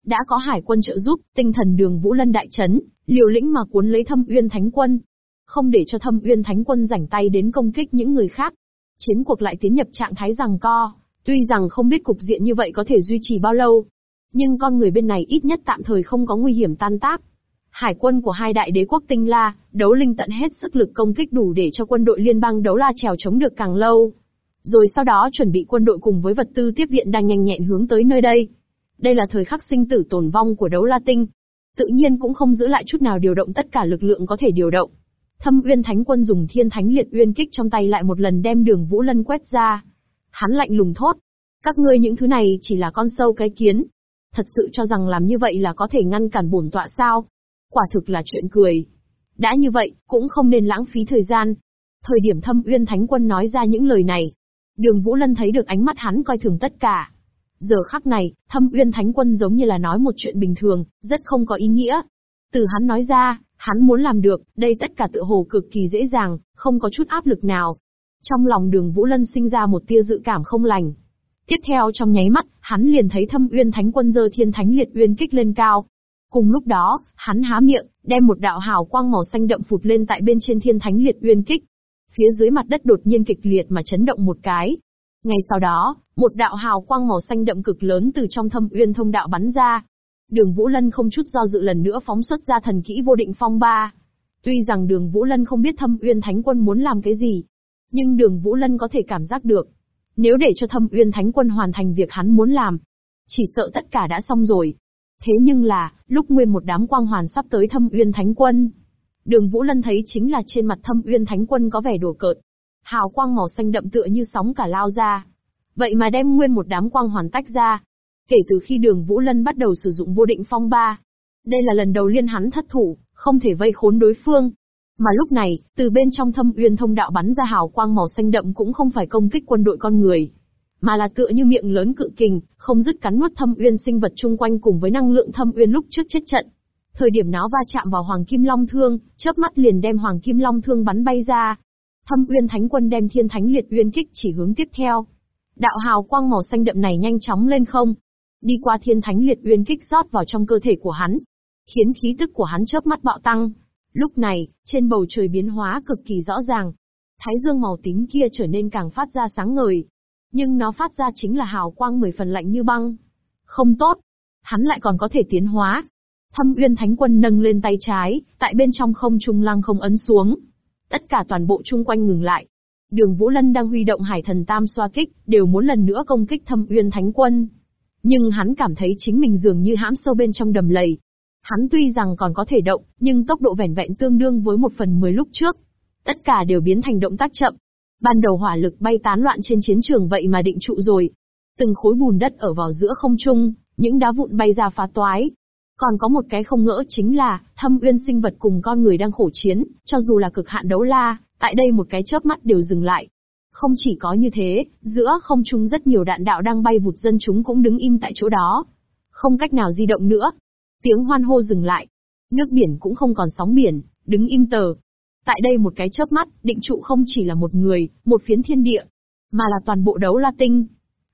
[SPEAKER 1] Đã có hải quân trợ giúp, tinh thần đường Vũ Lân đại chấn, liều lĩnh mà cuốn lấy thâm uyên thánh quân. Không để cho thâm uyên thánh quân rảnh tay đến công kích những người khác, chiến cuộc lại tiến nhập trạng thái rằng co. Tuy rằng không biết cục diện như vậy có thể duy trì bao lâu, nhưng con người bên này ít nhất tạm thời không có nguy hiểm tan tác. Hải quân của hai đại đế quốc tinh la, đấu linh tận hết sức lực công kích đủ để cho quân đội liên bang đấu la trèo chống được càng lâu. Rồi sau đó chuẩn bị quân đội cùng với vật tư tiếp viện đang nhanh nhẹn hướng tới nơi đây. Đây là thời khắc sinh tử tồn vong của đấu la tinh. Tự nhiên cũng không giữ lại chút nào điều động tất cả lực lượng có thể điều động. Thâm Uyên Thánh Quân dùng Thiên Thánh Liệt Uyên kích trong tay lại một lần đem Đường Vũ Lân quét ra. Hắn lạnh lùng thốt: "Các ngươi những thứ này chỉ là con sâu cái kiến, thật sự cho rằng làm như vậy là có thể ngăn cản bổn tọa sao? Quả thực là chuyện cười. Đã như vậy, cũng không nên lãng phí thời gian." Thời điểm Thâm Uyên Thánh Quân nói ra những lời này, Đường Vũ Lân thấy được ánh mắt hắn coi thường tất cả. Giờ khắc này, Thâm Uyên Thánh Quân giống như là nói một chuyện bình thường, rất không có ý nghĩa. Từ hắn nói ra, Hắn muốn làm được, đây tất cả tự hồ cực kỳ dễ dàng, không có chút áp lực nào. Trong lòng đường Vũ Lân sinh ra một tia dự cảm không lành. Tiếp theo trong nháy mắt, hắn liền thấy thâm uyên thánh quân dơ thiên thánh liệt uyên kích lên cao. Cùng lúc đó, hắn há miệng, đem một đạo hào quang màu xanh đậm phụt lên tại bên trên thiên thánh liệt uyên kích. Phía dưới mặt đất đột nhiên kịch liệt mà chấn động một cái. Ngay sau đó, một đạo hào quang màu xanh đậm cực lớn từ trong thâm uyên thông đạo bắn ra. Đường Vũ Lân không chút do dự lần nữa phóng xuất ra thần kỹ vô định phong ba. Tuy rằng đường Vũ Lân không biết thâm uyên thánh quân muốn làm cái gì, nhưng đường Vũ Lân có thể cảm giác được. Nếu để cho thâm uyên thánh quân hoàn thành việc hắn muốn làm, chỉ sợ tất cả đã xong rồi. Thế nhưng là, lúc nguyên một đám quang hoàn sắp tới thâm uyên thánh quân. Đường Vũ Lân thấy chính là trên mặt thâm uyên thánh quân có vẻ đùa cợt. Hào quang màu xanh đậm tựa như sóng cả lao ra. Vậy mà đem nguyên một đám quang hoàn tách ra. Kể từ khi đường Vũ Lân bắt đầu sử dụng vô định phong ba. Đây là lần đầu liên hắn thất thủ, không thể vây khốn đối phương. Mà lúc này, từ bên trong thâm uyên thông đạo bắn ra hào quang màu xanh đậm cũng không phải công kích quân đội con người, mà là tựa như miệng lớn cự kình, không dứt cắn nuốt thâm uyên sinh vật chung quanh cùng với năng lượng thâm uyên lúc trước chết trận. Thời điểm nó va chạm vào Hoàng Kim Long Thương, chớp mắt liền đem Hoàng Kim Long Thương bắn bay ra. Thâm Uyên Thánh Quân đem Thiên Thánh Liệt Uyên kích chỉ hướng tiếp theo. Đạo hào quang màu xanh đậm này nhanh chóng lên không, đi qua Thiên Thánh Liệt Uyên kích rót vào trong cơ thể của hắn, khiến khí tức của hắn chớp mắt bạo tăng. Lúc này, trên bầu trời biến hóa cực kỳ rõ ràng. Thái dương màu tím kia trở nên càng phát ra sáng ngời. Nhưng nó phát ra chính là hào quang mười phần lạnh như băng. Không tốt. Hắn lại còn có thể tiến hóa. Thâm Uyên Thánh Quân nâng lên tay trái, tại bên trong không trung lăng không ấn xuống. Tất cả toàn bộ chung quanh ngừng lại. Đường Vũ Lân đang huy động Hải Thần Tam xoa kích, đều muốn lần nữa công kích Thâm Uyên Thánh Quân. Nhưng hắn cảm thấy chính mình dường như hãm sâu bên trong đầm lầy, Hắn tuy rằng còn có thể động, nhưng tốc độ vẻn vẹn tương đương với một phần mười lúc trước. Tất cả đều biến thành động tác chậm. Ban đầu hỏa lực bay tán loạn trên chiến trường vậy mà định trụ rồi. Từng khối bùn đất ở vào giữa không trung, những đá vụn bay ra phá toái. Còn có một cái không ngỡ chính là, thâm uyên sinh vật cùng con người đang khổ chiến, cho dù là cực hạn đấu la, tại đây một cái chớp mắt đều dừng lại. Không chỉ có như thế, giữa không trung rất nhiều đạn đạo đang bay vụt dân chúng cũng đứng im tại chỗ đó. Không cách nào di động nữa, Tiếng hoan hô dừng lại. Nước biển cũng không còn sóng biển, đứng im tờ. Tại đây một cái chớp mắt, định trụ không chỉ là một người, một phiến thiên địa, mà là toàn bộ đấu la tinh.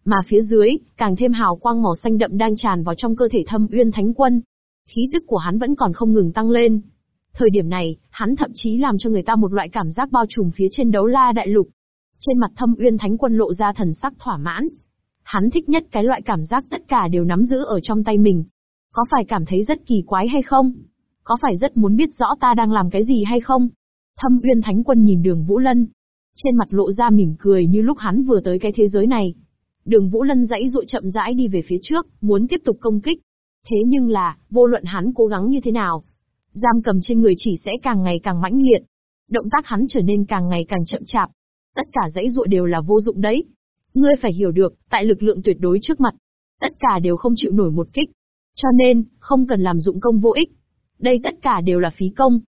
[SPEAKER 1] Mà phía dưới, càng thêm hào quang màu xanh đậm đang tràn vào trong cơ thể thâm uyên thánh quân. Khí tức của hắn vẫn còn không ngừng tăng lên. Thời điểm này, hắn thậm chí làm cho người ta một loại cảm giác bao trùm phía trên đấu la đại lục. Trên mặt thâm uyên thánh quân lộ ra thần sắc thỏa mãn. Hắn thích nhất cái loại cảm giác tất cả đều nắm giữ ở trong tay mình. Có phải cảm thấy rất kỳ quái hay không? Có phải rất muốn biết rõ ta đang làm cái gì hay không? Thâm Uyên Thánh Quân nhìn đường Vũ Lân. Trên mặt lộ ra mỉm cười như lúc hắn vừa tới cái thế giới này. Đường Vũ Lân dãy dụi chậm rãi đi về phía trước, muốn tiếp tục công kích. Thế nhưng là, vô luận hắn cố gắng như thế nào, giam cầm trên người chỉ sẽ càng ngày càng mãnh liệt. Động tác hắn trở nên càng ngày càng chậm chạp. Tất cả dãy dụa đều là vô dụng đấy. Ngươi phải hiểu được, tại lực lượng tuyệt đối trước mặt, tất cả đều không chịu nổi một kích. Cho nên, không cần làm dụng công vô ích. Đây tất cả đều là phí công.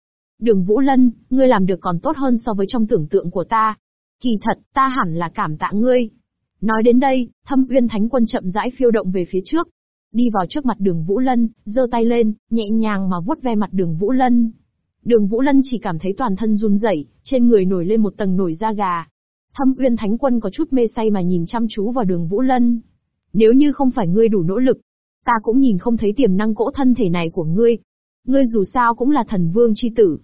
[SPEAKER 1] Đường Vũ Lân, ngươi làm được còn tốt hơn so với trong tưởng tượng của ta. Kỳ thật, ta hẳn là cảm tạ ngươi. Nói đến đây, thâm uyên thánh quân chậm rãi phiêu động về phía trước. Đi vào trước mặt đường Vũ Lân, giơ tay lên, nhẹ nhàng mà vuốt ve mặt đường Vũ Lân. Đường Vũ Lân chỉ cảm thấy toàn thân run rẩy, trên người nổi lên một tầng nổi da gà. Thâm uyên thánh quân có chút mê say mà nhìn chăm chú vào đường Vũ Lân. Nếu như không phải ngươi đủ nỗ lực, ta cũng nhìn không thấy tiềm năng cỗ thân thể này của ngươi. Ngươi dù sao cũng là thần vương chi tử.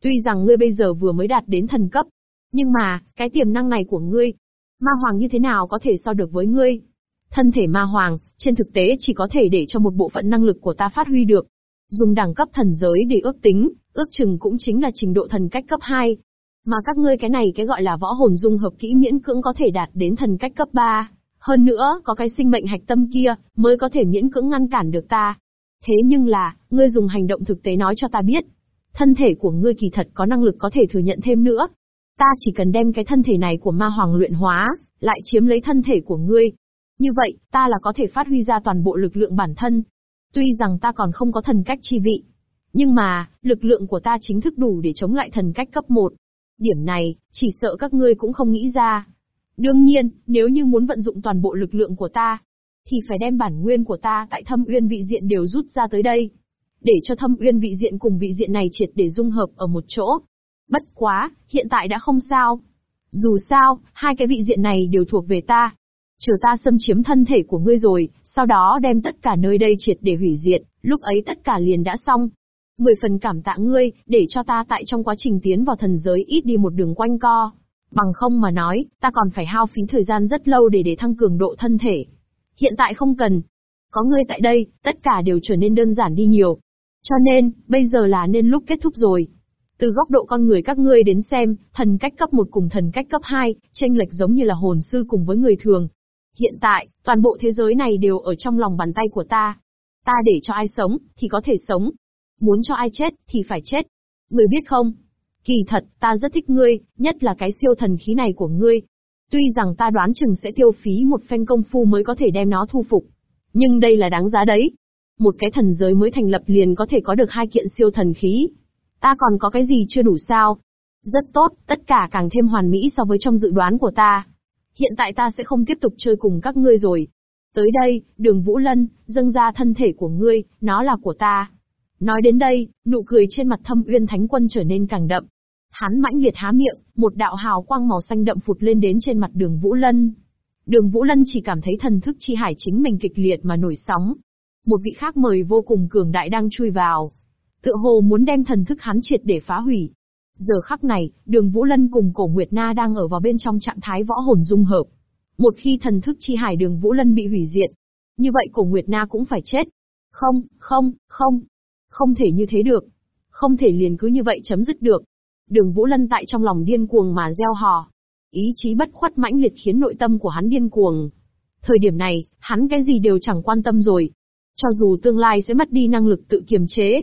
[SPEAKER 1] Tuy rằng ngươi bây giờ vừa mới đạt đến thần cấp, nhưng mà, cái tiềm năng này của ngươi, ma hoàng như thế nào có thể so được với ngươi? Thân thể ma hoàng, trên thực tế chỉ có thể để cho một bộ phận năng lực của ta phát huy được. Dùng đẳng cấp thần giới để ước tính, ước chừng cũng chính là trình độ thần cách cấp 2. Mà các ngươi cái này cái gọi là võ hồn dung hợp kỹ miễn cưỡng có thể đạt đến thần cách cấp 3. Hơn nữa, có cái sinh mệnh hạch tâm kia, mới có thể miễn cưỡng ngăn cản được ta. Thế nhưng là, ngươi dùng hành động thực tế nói cho ta biết. Thân thể của ngươi kỳ thật có năng lực có thể thừa nhận thêm nữa. Ta chỉ cần đem cái thân thể này của ma hoàng luyện hóa, lại chiếm lấy thân thể của ngươi. Như vậy, ta là có thể phát huy ra toàn bộ lực lượng bản thân. Tuy rằng ta còn không có thần cách chi vị. Nhưng mà, lực lượng của ta chính thức đủ để chống lại thần cách cấp 1. Điểm này, chỉ sợ các ngươi cũng không nghĩ ra. Đương nhiên, nếu như muốn vận dụng toàn bộ lực lượng của ta, thì phải đem bản nguyên của ta tại thâm uyên vị diện đều rút ra tới đây. Để cho thâm uyên vị diện cùng vị diện này triệt để dung hợp ở một chỗ. Bất quá, hiện tại đã không sao. Dù sao, hai cái vị diện này đều thuộc về ta. Chờ ta xâm chiếm thân thể của ngươi rồi, sau đó đem tất cả nơi đây triệt để hủy diệt, lúc ấy tất cả liền đã xong. Mười phần cảm tạ ngươi, để cho ta tại trong quá trình tiến vào thần giới ít đi một đường quanh co. Bằng không mà nói, ta còn phải hao phí thời gian rất lâu để để thăng cường độ thân thể. Hiện tại không cần. Có ngươi tại đây, tất cả đều trở nên đơn giản đi nhiều. Cho nên, bây giờ là nên lúc kết thúc rồi. Từ góc độ con người các ngươi đến xem, thần cách cấp 1 cùng thần cách cấp 2, tranh lệch giống như là hồn sư cùng với người thường. Hiện tại, toàn bộ thế giới này đều ở trong lòng bàn tay của ta. Ta để cho ai sống, thì có thể sống. Muốn cho ai chết, thì phải chết. Ngươi biết không? Kỳ thật, ta rất thích ngươi, nhất là cái siêu thần khí này của ngươi. Tuy rằng ta đoán chừng sẽ tiêu phí một phen công phu mới có thể đem nó thu phục. Nhưng đây là đáng giá đấy. Một cái thần giới mới thành lập liền có thể có được hai kiện siêu thần khí. Ta còn có cái gì chưa đủ sao? Rất tốt, tất cả càng thêm hoàn mỹ so với trong dự đoán của ta. Hiện tại ta sẽ không tiếp tục chơi cùng các ngươi rồi. Tới đây, đường Vũ Lân, dâng ra thân thể của ngươi, nó là của ta. Nói đến đây, nụ cười trên mặt thâm uyên thánh quân trở nên càng đậm. Hắn mãnh liệt há miệng, một đạo hào quang màu xanh đậm phụt lên đến trên mặt đường Vũ Lân. Đường Vũ Lân chỉ cảm thấy thần thức chi hải chính mình kịch liệt mà nổi sóng. Một vị khác mời vô cùng cường đại đang chui vào. Tựa hồ muốn đem thần thức hắn triệt để phá hủy. Giờ khắc này, đường Vũ Lân cùng cổ Nguyệt Na đang ở vào bên trong trạng thái võ hồn dung hợp. Một khi thần thức chi hải đường Vũ Lân bị hủy diệt, như vậy cổ Nguyệt Na cũng phải chết. Không, không, không. Không thể như thế được. Không thể liền cứ như vậy chấm dứt được. Đường Vũ Lân tại trong lòng điên cuồng mà gieo hò. Ý chí bất khuất mãnh liệt khiến nội tâm của hắn điên cuồng. Thời điểm này, hắn cái gì đều chẳng quan tâm rồi. Cho dù tương lai sẽ mất đi năng lực tự kiềm chế,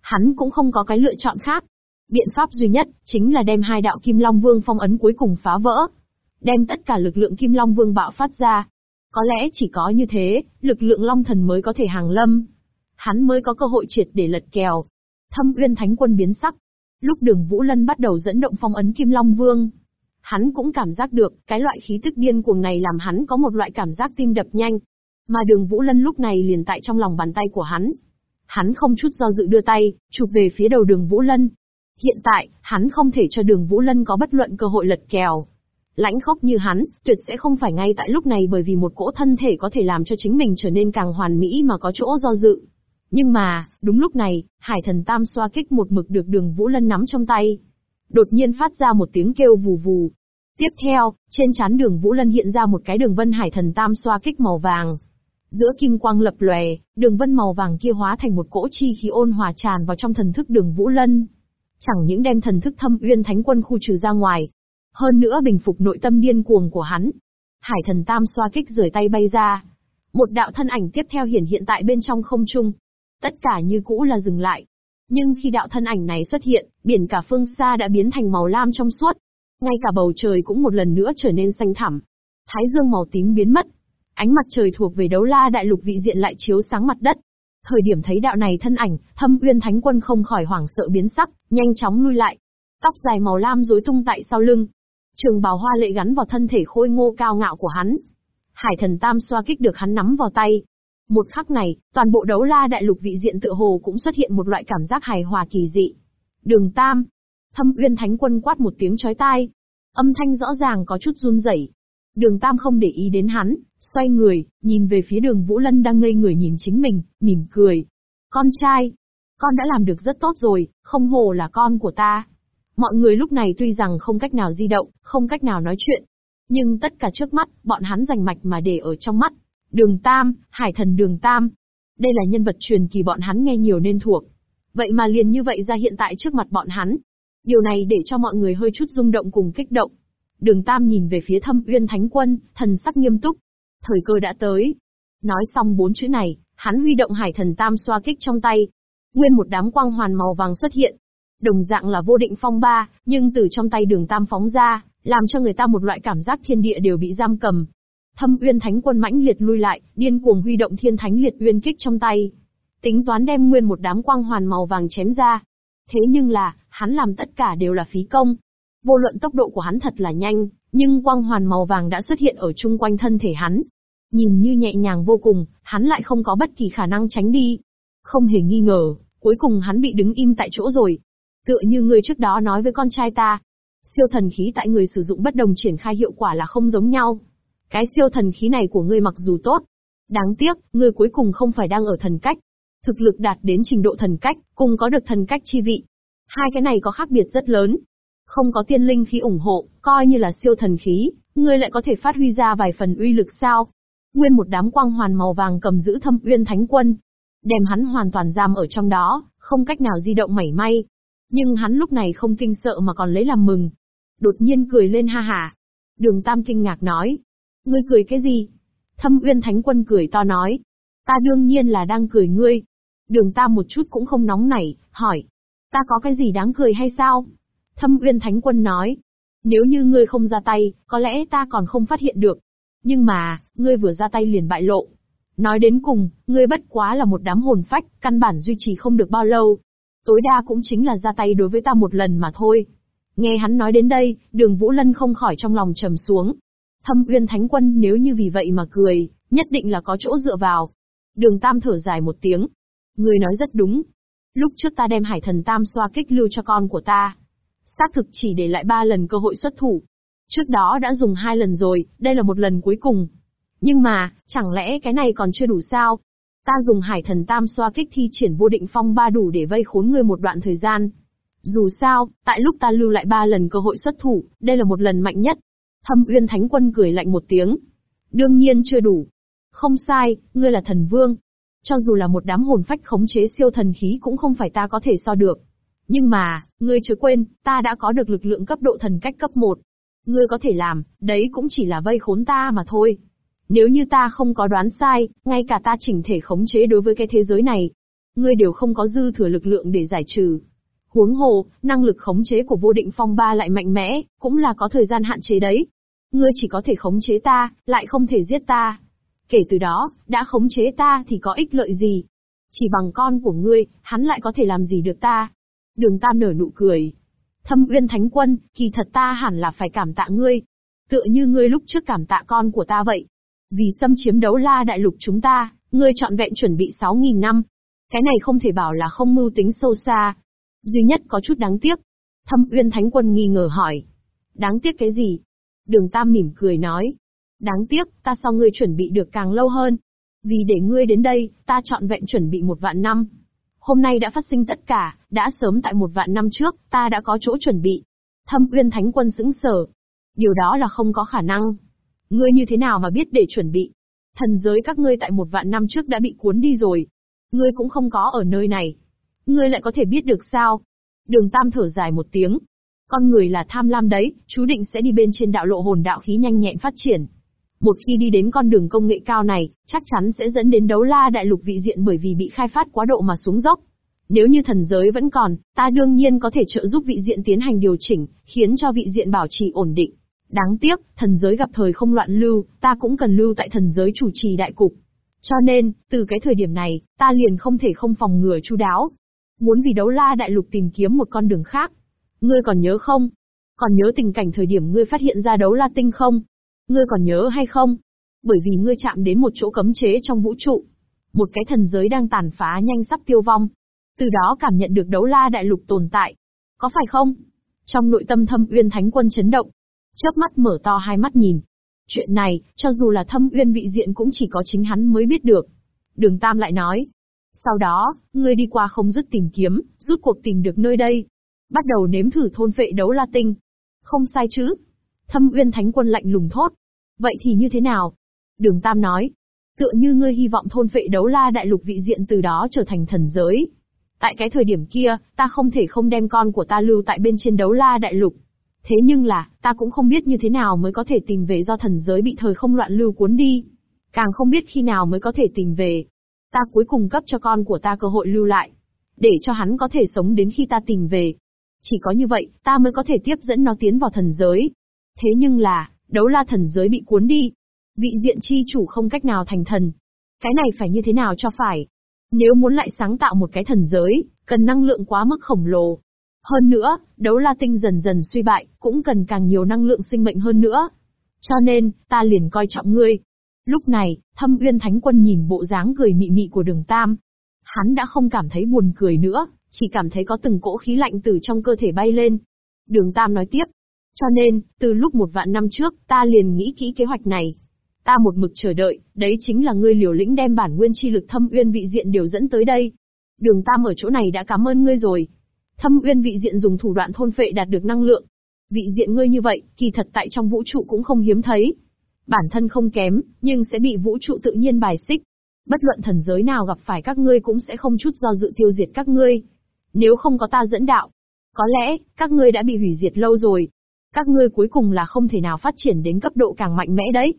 [SPEAKER 1] hắn cũng không có cái lựa chọn khác. Biện pháp duy nhất, chính là đem hai đạo Kim Long Vương phong ấn cuối cùng phá vỡ. Đem tất cả lực lượng Kim Long Vương bạo phát ra. Có lẽ chỉ có như thế, lực lượng Long Thần mới có thể hàng lâm. Hắn mới có cơ hội triệt để lật kèo. Thâm Uyên Thánh Quân biến sắc. Lúc đường Vũ Lân bắt đầu dẫn động phong ấn Kim Long Vương. Hắn cũng cảm giác được, cái loại khí tức điên cuồng này làm hắn có một loại cảm giác tim đập nhanh. Mà đường Vũ Lân lúc này liền tại trong lòng bàn tay của hắn. Hắn không chút do dự đưa tay, chụp về phía đầu đường Vũ Lân. Hiện tại, hắn không thể cho đường Vũ Lân có bất luận cơ hội lật kèo. Lãnh khốc như hắn, tuyệt sẽ không phải ngay tại lúc này bởi vì một cỗ thân thể có thể làm cho chính mình trở nên càng hoàn mỹ mà có chỗ do dự. Nhưng mà, đúng lúc này, hải thần tam xoa kích một mực được đường Vũ Lân nắm trong tay. Đột nhiên phát ra một tiếng kêu vù vù. Tiếp theo, trên chán đường Vũ Lân hiện ra một cái đường vân hải thần tam xoa kích màu vàng. Giữa kim quang lập lòe, đường vân màu vàng kia hóa thành một cỗ chi khí ôn hòa tràn vào trong thần thức đường Vũ Lân. Chẳng những đem thần thức thâm uyên thánh quân khu trừ ra ngoài, hơn nữa bình phục nội tâm điên cuồng của hắn. Hải thần tam xoa kích rời tay bay ra. Một đạo thân ảnh tiếp theo hiển hiện tại bên trong không trung. Tất cả như cũ là dừng lại. Nhưng khi đạo thân ảnh này xuất hiện, biển cả phương xa đã biến thành màu lam trong suốt. Ngay cả bầu trời cũng một lần nữa trở nên xanh thẳm. Thái dương màu tím biến mất, Ánh mặt trời thuộc về đấu la đại lục vị diện lại chiếu sáng mặt đất. Thời điểm thấy đạo này thân ảnh, thâm uyên thánh quân không khỏi hoảng sợ biến sắc, nhanh chóng lui lại. Tóc dài màu lam rối tung tại sau lưng. Trường bào hoa lệ gắn vào thân thể khôi ngô cao ngạo của hắn. Hải thần tam xoa kích được hắn nắm vào tay. Một khắc này, toàn bộ đấu la đại lục vị diện tựa hồ cũng xuất hiện một loại cảm giác hài hòa kỳ dị. Đường tam. Thâm uyên thánh quân quát một tiếng chói tai. Âm thanh rõ ràng có chút run rẩy, Đường Tam không để ý đến hắn, xoay người, nhìn về phía đường Vũ Lân đang ngây người nhìn chính mình, mỉm cười. Con trai, con đã làm được rất tốt rồi, không hồ là con của ta. Mọi người lúc này tuy rằng không cách nào di động, không cách nào nói chuyện. Nhưng tất cả trước mắt, bọn hắn dành mạch mà để ở trong mắt. Đường Tam, Hải thần Đường Tam. Đây là nhân vật truyền kỳ bọn hắn nghe nhiều nên thuộc. Vậy mà liền như vậy ra hiện tại trước mặt bọn hắn. Điều này để cho mọi người hơi chút rung động cùng kích động. Đường Tam nhìn về phía thâm uyên thánh quân, thần sắc nghiêm túc. Thời cơ đã tới. Nói xong bốn chữ này, hắn huy động hải thần Tam xoa kích trong tay. Nguyên một đám quang hoàn màu vàng xuất hiện. Đồng dạng là vô định phong ba, nhưng từ trong tay đường Tam phóng ra, làm cho người ta một loại cảm giác thiên địa đều bị giam cầm. Thâm uyên thánh quân mãnh liệt lui lại, điên cuồng huy động thiên thánh liệt uyên kích trong tay. Tính toán đem nguyên một đám quang hoàn màu vàng chém ra. Thế nhưng là, hắn làm tất cả đều là phí công, Vô luận tốc độ của hắn thật là nhanh, nhưng quang hoàn màu vàng đã xuất hiện ở chung quanh thân thể hắn. Nhìn như nhẹ nhàng vô cùng, hắn lại không có bất kỳ khả năng tránh đi. Không hề nghi ngờ, cuối cùng hắn bị đứng im tại chỗ rồi. Tựa như người trước đó nói với con trai ta. Siêu thần khí tại người sử dụng bất đồng triển khai hiệu quả là không giống nhau. Cái siêu thần khí này của ngươi mặc dù tốt, đáng tiếc, ngươi cuối cùng không phải đang ở thần cách. Thực lực đạt đến trình độ thần cách, cùng có được thần cách chi vị. Hai cái này có khác biệt rất lớn. Không có tiên linh khí ủng hộ, coi như là siêu thần khí, ngươi lại có thể phát huy ra vài phần uy lực sao? Nguyên một đám quang hoàn màu vàng cầm giữ thâm uyên thánh quân. Đem hắn hoàn toàn giam ở trong đó, không cách nào di động mảy may. Nhưng hắn lúc này không kinh sợ mà còn lấy làm mừng. Đột nhiên cười lên ha hà. Đường Tam kinh ngạc nói. Ngươi cười cái gì? Thâm uyên thánh quân cười to nói. Ta đương nhiên là đang cười ngươi. Đường Tam một chút cũng không nóng nảy, hỏi. Ta có cái gì đáng cười hay sao? Thâm uyên thánh quân nói. Nếu như ngươi không ra tay, có lẽ ta còn không phát hiện được. Nhưng mà, ngươi vừa ra tay liền bại lộ. Nói đến cùng, ngươi bất quá là một đám hồn phách, căn bản duy trì không được bao lâu. Tối đa cũng chính là ra tay đối với ta một lần mà thôi. Nghe hắn nói đến đây, đường Vũ Lân không khỏi trong lòng trầm xuống. Thâm Uyên Thánh Quân nếu như vì vậy mà cười, nhất định là có chỗ dựa vào. Đường Tam thở dài một tiếng. Người nói rất đúng. Lúc trước ta đem Hải Thần Tam xoa kích lưu cho con của ta. Xác thực chỉ để lại ba lần cơ hội xuất thủ. Trước đó đã dùng hai lần rồi, đây là một lần cuối cùng. Nhưng mà, chẳng lẽ cái này còn chưa đủ sao? Ta dùng hải thần tam xoa kích thi triển vô định phong ba đủ để vây khốn ngươi một đoạn thời gian. Dù sao, tại lúc ta lưu lại ba lần cơ hội xuất thủ, đây là một lần mạnh nhất. Thâm Uyên Thánh Quân cười lạnh một tiếng. Đương nhiên chưa đủ. Không sai, ngươi là thần vương. Cho dù là một đám hồn phách khống chế siêu thần khí cũng không phải ta có thể so được. Nhưng mà, ngươi chưa quên, ta đã có được lực lượng cấp độ thần cách cấp 1. Ngươi có thể làm, đấy cũng chỉ là vây khốn ta mà thôi. Nếu như ta không có đoán sai, ngay cả ta chỉnh thể khống chế đối với cái thế giới này, ngươi đều không có dư thừa lực lượng để giải trừ. Huống hồ, năng lực khống chế của vô định phong ba lại mạnh mẽ, cũng là có thời gian hạn chế đấy. Ngươi chỉ có thể khống chế ta, lại không thể giết ta. Kể từ đó, đã khống chế ta thì có ích lợi gì? Chỉ bằng con của ngươi, hắn lại có thể làm gì được ta? Đường Tam nở nụ cười. Thâm Uyên Thánh Quân, kỳ thật ta hẳn là phải cảm tạ ngươi. Tựa như ngươi lúc trước cảm tạ con của ta vậy. Vì xâm chiếm đấu la đại lục chúng ta, ngươi chọn vẹn chuẩn bị 6.000 năm. Cái này không thể bảo là không mưu tính sâu xa. Duy nhất có chút đáng tiếc. Thâm Uyên Thánh Quân nghi ngờ hỏi. Đáng tiếc cái gì? Đường Tam mỉm cười nói. Đáng tiếc, ta sao ngươi chuẩn bị được càng lâu hơn. Vì để ngươi đến đây, ta chọn vẹn chuẩn bị một vạn năm. Hôm nay đã phát sinh tất cả, đã sớm tại một vạn năm trước, ta đã có chỗ chuẩn bị. Thâm Uyên Thánh Quân sững sờ. Điều đó là không có khả năng. Ngươi như thế nào mà biết để chuẩn bị? Thần giới các ngươi tại một vạn năm trước đã bị cuốn đi rồi. Ngươi cũng không có ở nơi này. Ngươi lại có thể biết được sao? Đường Tam thở dài một tiếng. Con người là tham lam đấy, chú định sẽ đi bên trên đạo lộ hồn đạo khí nhanh nhẹn phát triển. Một khi đi đến con đường công nghệ cao này, chắc chắn sẽ dẫn đến đấu la đại lục vị diện bởi vì bị khai phát quá độ mà xuống dốc. Nếu như thần giới vẫn còn, ta đương nhiên có thể trợ giúp vị diện tiến hành điều chỉnh, khiến cho vị diện bảo trì ổn định. Đáng tiếc, thần giới gặp thời không loạn lưu, ta cũng cần lưu tại thần giới chủ trì đại cục. Cho nên, từ cái thời điểm này, ta liền không thể không phòng ngừa chu đáo. Muốn vì đấu la đại lục tìm kiếm một con đường khác. Ngươi còn nhớ không? Còn nhớ tình cảnh thời điểm ngươi phát hiện ra đấu la tinh không? Ngươi còn nhớ hay không? Bởi vì ngươi chạm đến một chỗ cấm chế trong vũ trụ. Một cái thần giới đang tàn phá nhanh sắp tiêu vong. Từ đó cảm nhận được đấu la đại lục tồn tại. Có phải không? Trong nội tâm thâm uyên thánh quân chấn động, chớp mắt mở to hai mắt nhìn. Chuyện này, cho dù là thâm uyên vị diện cũng chỉ có chính hắn mới biết được. Đường Tam lại nói. Sau đó, ngươi đi qua không dứt tìm kiếm, rút cuộc tìm được nơi đây. Bắt đầu nếm thử thôn vệ đấu la tinh. Không sai chứ. Thâm uyên thánh quân lạnh lùng thốt. Vậy thì như thế nào? Đường Tam nói. Tựa như ngươi hy vọng thôn phệ đấu la đại lục vị diện từ đó trở thành thần giới. Tại cái thời điểm kia, ta không thể không đem con của ta lưu tại bên trên đấu la đại lục. Thế nhưng là, ta cũng không biết như thế nào mới có thể tìm về do thần giới bị thời không loạn lưu cuốn đi. Càng không biết khi nào mới có thể tìm về. Ta cuối cùng cấp cho con của ta cơ hội lưu lại. Để cho hắn có thể sống đến khi ta tìm về. Chỉ có như vậy, ta mới có thể tiếp dẫn nó tiến vào thần giới. Thế nhưng là, đấu la thần giới bị cuốn đi. Vị diện chi chủ không cách nào thành thần. Cái này phải như thế nào cho phải? Nếu muốn lại sáng tạo một cái thần giới, cần năng lượng quá mức khổng lồ, hơn nữa, đấu la tinh dần dần suy bại, cũng cần càng nhiều năng lượng sinh mệnh hơn nữa. Cho nên, ta liền coi trọng ngươi. Lúc này, thâm uyên thánh quân nhìn bộ dáng cười mị mị của đường Tam. Hắn đã không cảm thấy buồn cười nữa, chỉ cảm thấy có từng cỗ khí lạnh từ trong cơ thể bay lên. Đường Tam nói tiếp. Cho nên, từ lúc một vạn năm trước, ta liền nghĩ kỹ kế hoạch này. Ta một mực chờ đợi, đấy chính là ngươi liều lĩnh đem bản nguyên chi lực thâm uyên vị diện điều dẫn tới đây. Đường Tam ở chỗ này đã cảm ơn ngươi rồi. Thâm uyên vị diện dùng thủ đoạn thôn phệ đạt được năng lượng. Vị diện ngươi như vậy, kỳ thật tại trong vũ trụ cũng không hiếm thấy. Bản thân không kém, nhưng sẽ bị vũ trụ tự nhiên bài xích. Bất luận thần giới nào gặp phải các ngươi cũng sẽ không chút do dự tiêu diệt các ngươi. Nếu không có ta dẫn đạo, có lẽ, các ngươi đã bị hủy diệt lâu rồi. Các ngươi cuối cùng là không thể nào phát triển đến cấp độ càng mạnh mẽ đấy.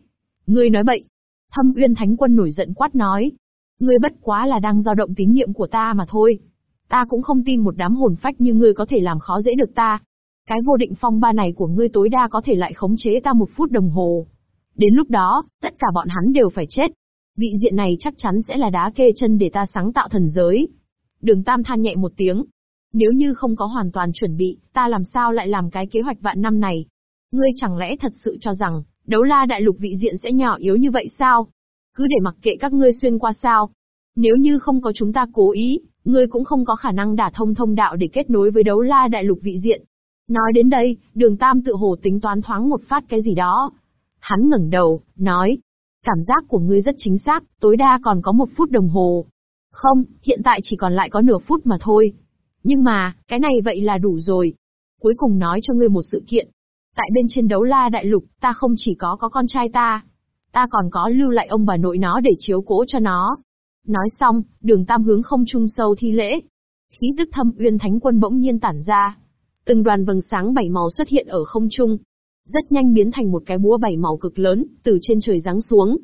[SPEAKER 1] Ngươi nói bậy. Thâm Uyên Thánh Quân nổi giận quát nói. Ngươi bất quá là đang dao động tín nhiệm của ta mà thôi. Ta cũng không tin một đám hồn phách như ngươi có thể làm khó dễ được ta. Cái vô định phong ba này của ngươi tối đa có thể lại khống chế ta một phút đồng hồ. Đến lúc đó, tất cả bọn hắn đều phải chết. Vị diện này chắc chắn sẽ là đá kê chân để ta sáng tạo thần giới. Đường Tam than nhẹ một tiếng. Nếu như không có hoàn toàn chuẩn bị, ta làm sao lại làm cái kế hoạch vạn năm này? Ngươi chẳng lẽ thật sự cho rằng, đấu la đại lục vị diện sẽ nhỏ yếu như vậy sao? Cứ để mặc kệ các ngươi xuyên qua sao? Nếu như không có chúng ta cố ý, ngươi cũng không có khả năng đả thông thông đạo để kết nối với đấu la đại lục vị diện. Nói đến đây, đường Tam tự hồ tính toán thoáng một phát cái gì đó. Hắn ngẩng đầu, nói, cảm giác của ngươi rất chính xác, tối đa còn có một phút đồng hồ. Không, hiện tại chỉ còn lại có nửa phút mà thôi. Nhưng mà, cái này vậy là đủ rồi. Cuối cùng nói cho ngươi một sự kiện. Tại bên trên đấu la đại lục, ta không chỉ có có con trai ta. Ta còn có lưu lại ông bà nội nó để chiếu cố cho nó. Nói xong, đường tam hướng không trung sâu thi lễ. Khí tức thâm uyên thánh quân bỗng nhiên tản ra. Từng đoàn vầng sáng bảy màu xuất hiện ở không trung. Rất nhanh biến thành một cái búa bảy màu cực lớn, từ trên trời giáng xuống.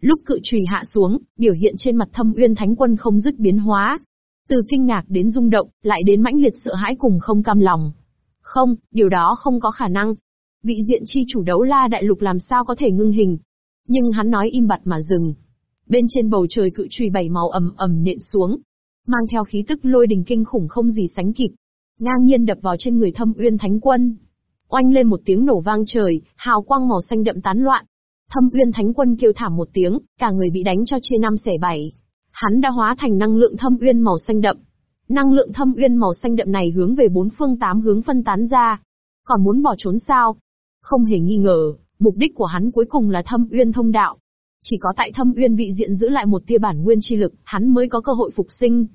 [SPEAKER 1] Lúc cự trùy hạ xuống, biểu hiện trên mặt thâm uyên thánh quân không dứt biến hóa, từ kinh ngạc đến rung động, lại đến mãnh liệt sợ hãi cùng không cam lòng. Không, điều đó không có khả năng. Vị diện chi chủ đấu la đại lục làm sao có thể ngưng hình. Nhưng hắn nói im bặt mà dừng. Bên trên bầu trời cự trùy bảy màu ầm ầm nện xuống. Mang theo khí tức lôi đình kinh khủng không gì sánh kịp. Ngang nhiên đập vào trên người thâm uyên thánh quân. Oanh lên một tiếng nổ vang trời, hào quang màu xanh đậm tán loạn. Thâm uyên thánh quân kêu thảm một tiếng, cả người bị đánh cho chia năm xẻ bảy hắn đã hóa thành năng lượng thâm uyên màu xanh đậm. Năng lượng thâm uyên màu xanh đậm này hướng về bốn phương tám hướng phân tán ra. Còn muốn bỏ trốn sao? Không hề nghi ngờ, mục đích của hắn cuối cùng là thâm uyên thông đạo. Chỉ có tại thâm uyên vị diện giữ lại một tia bản nguyên chi lực, hắn mới có cơ hội phục sinh.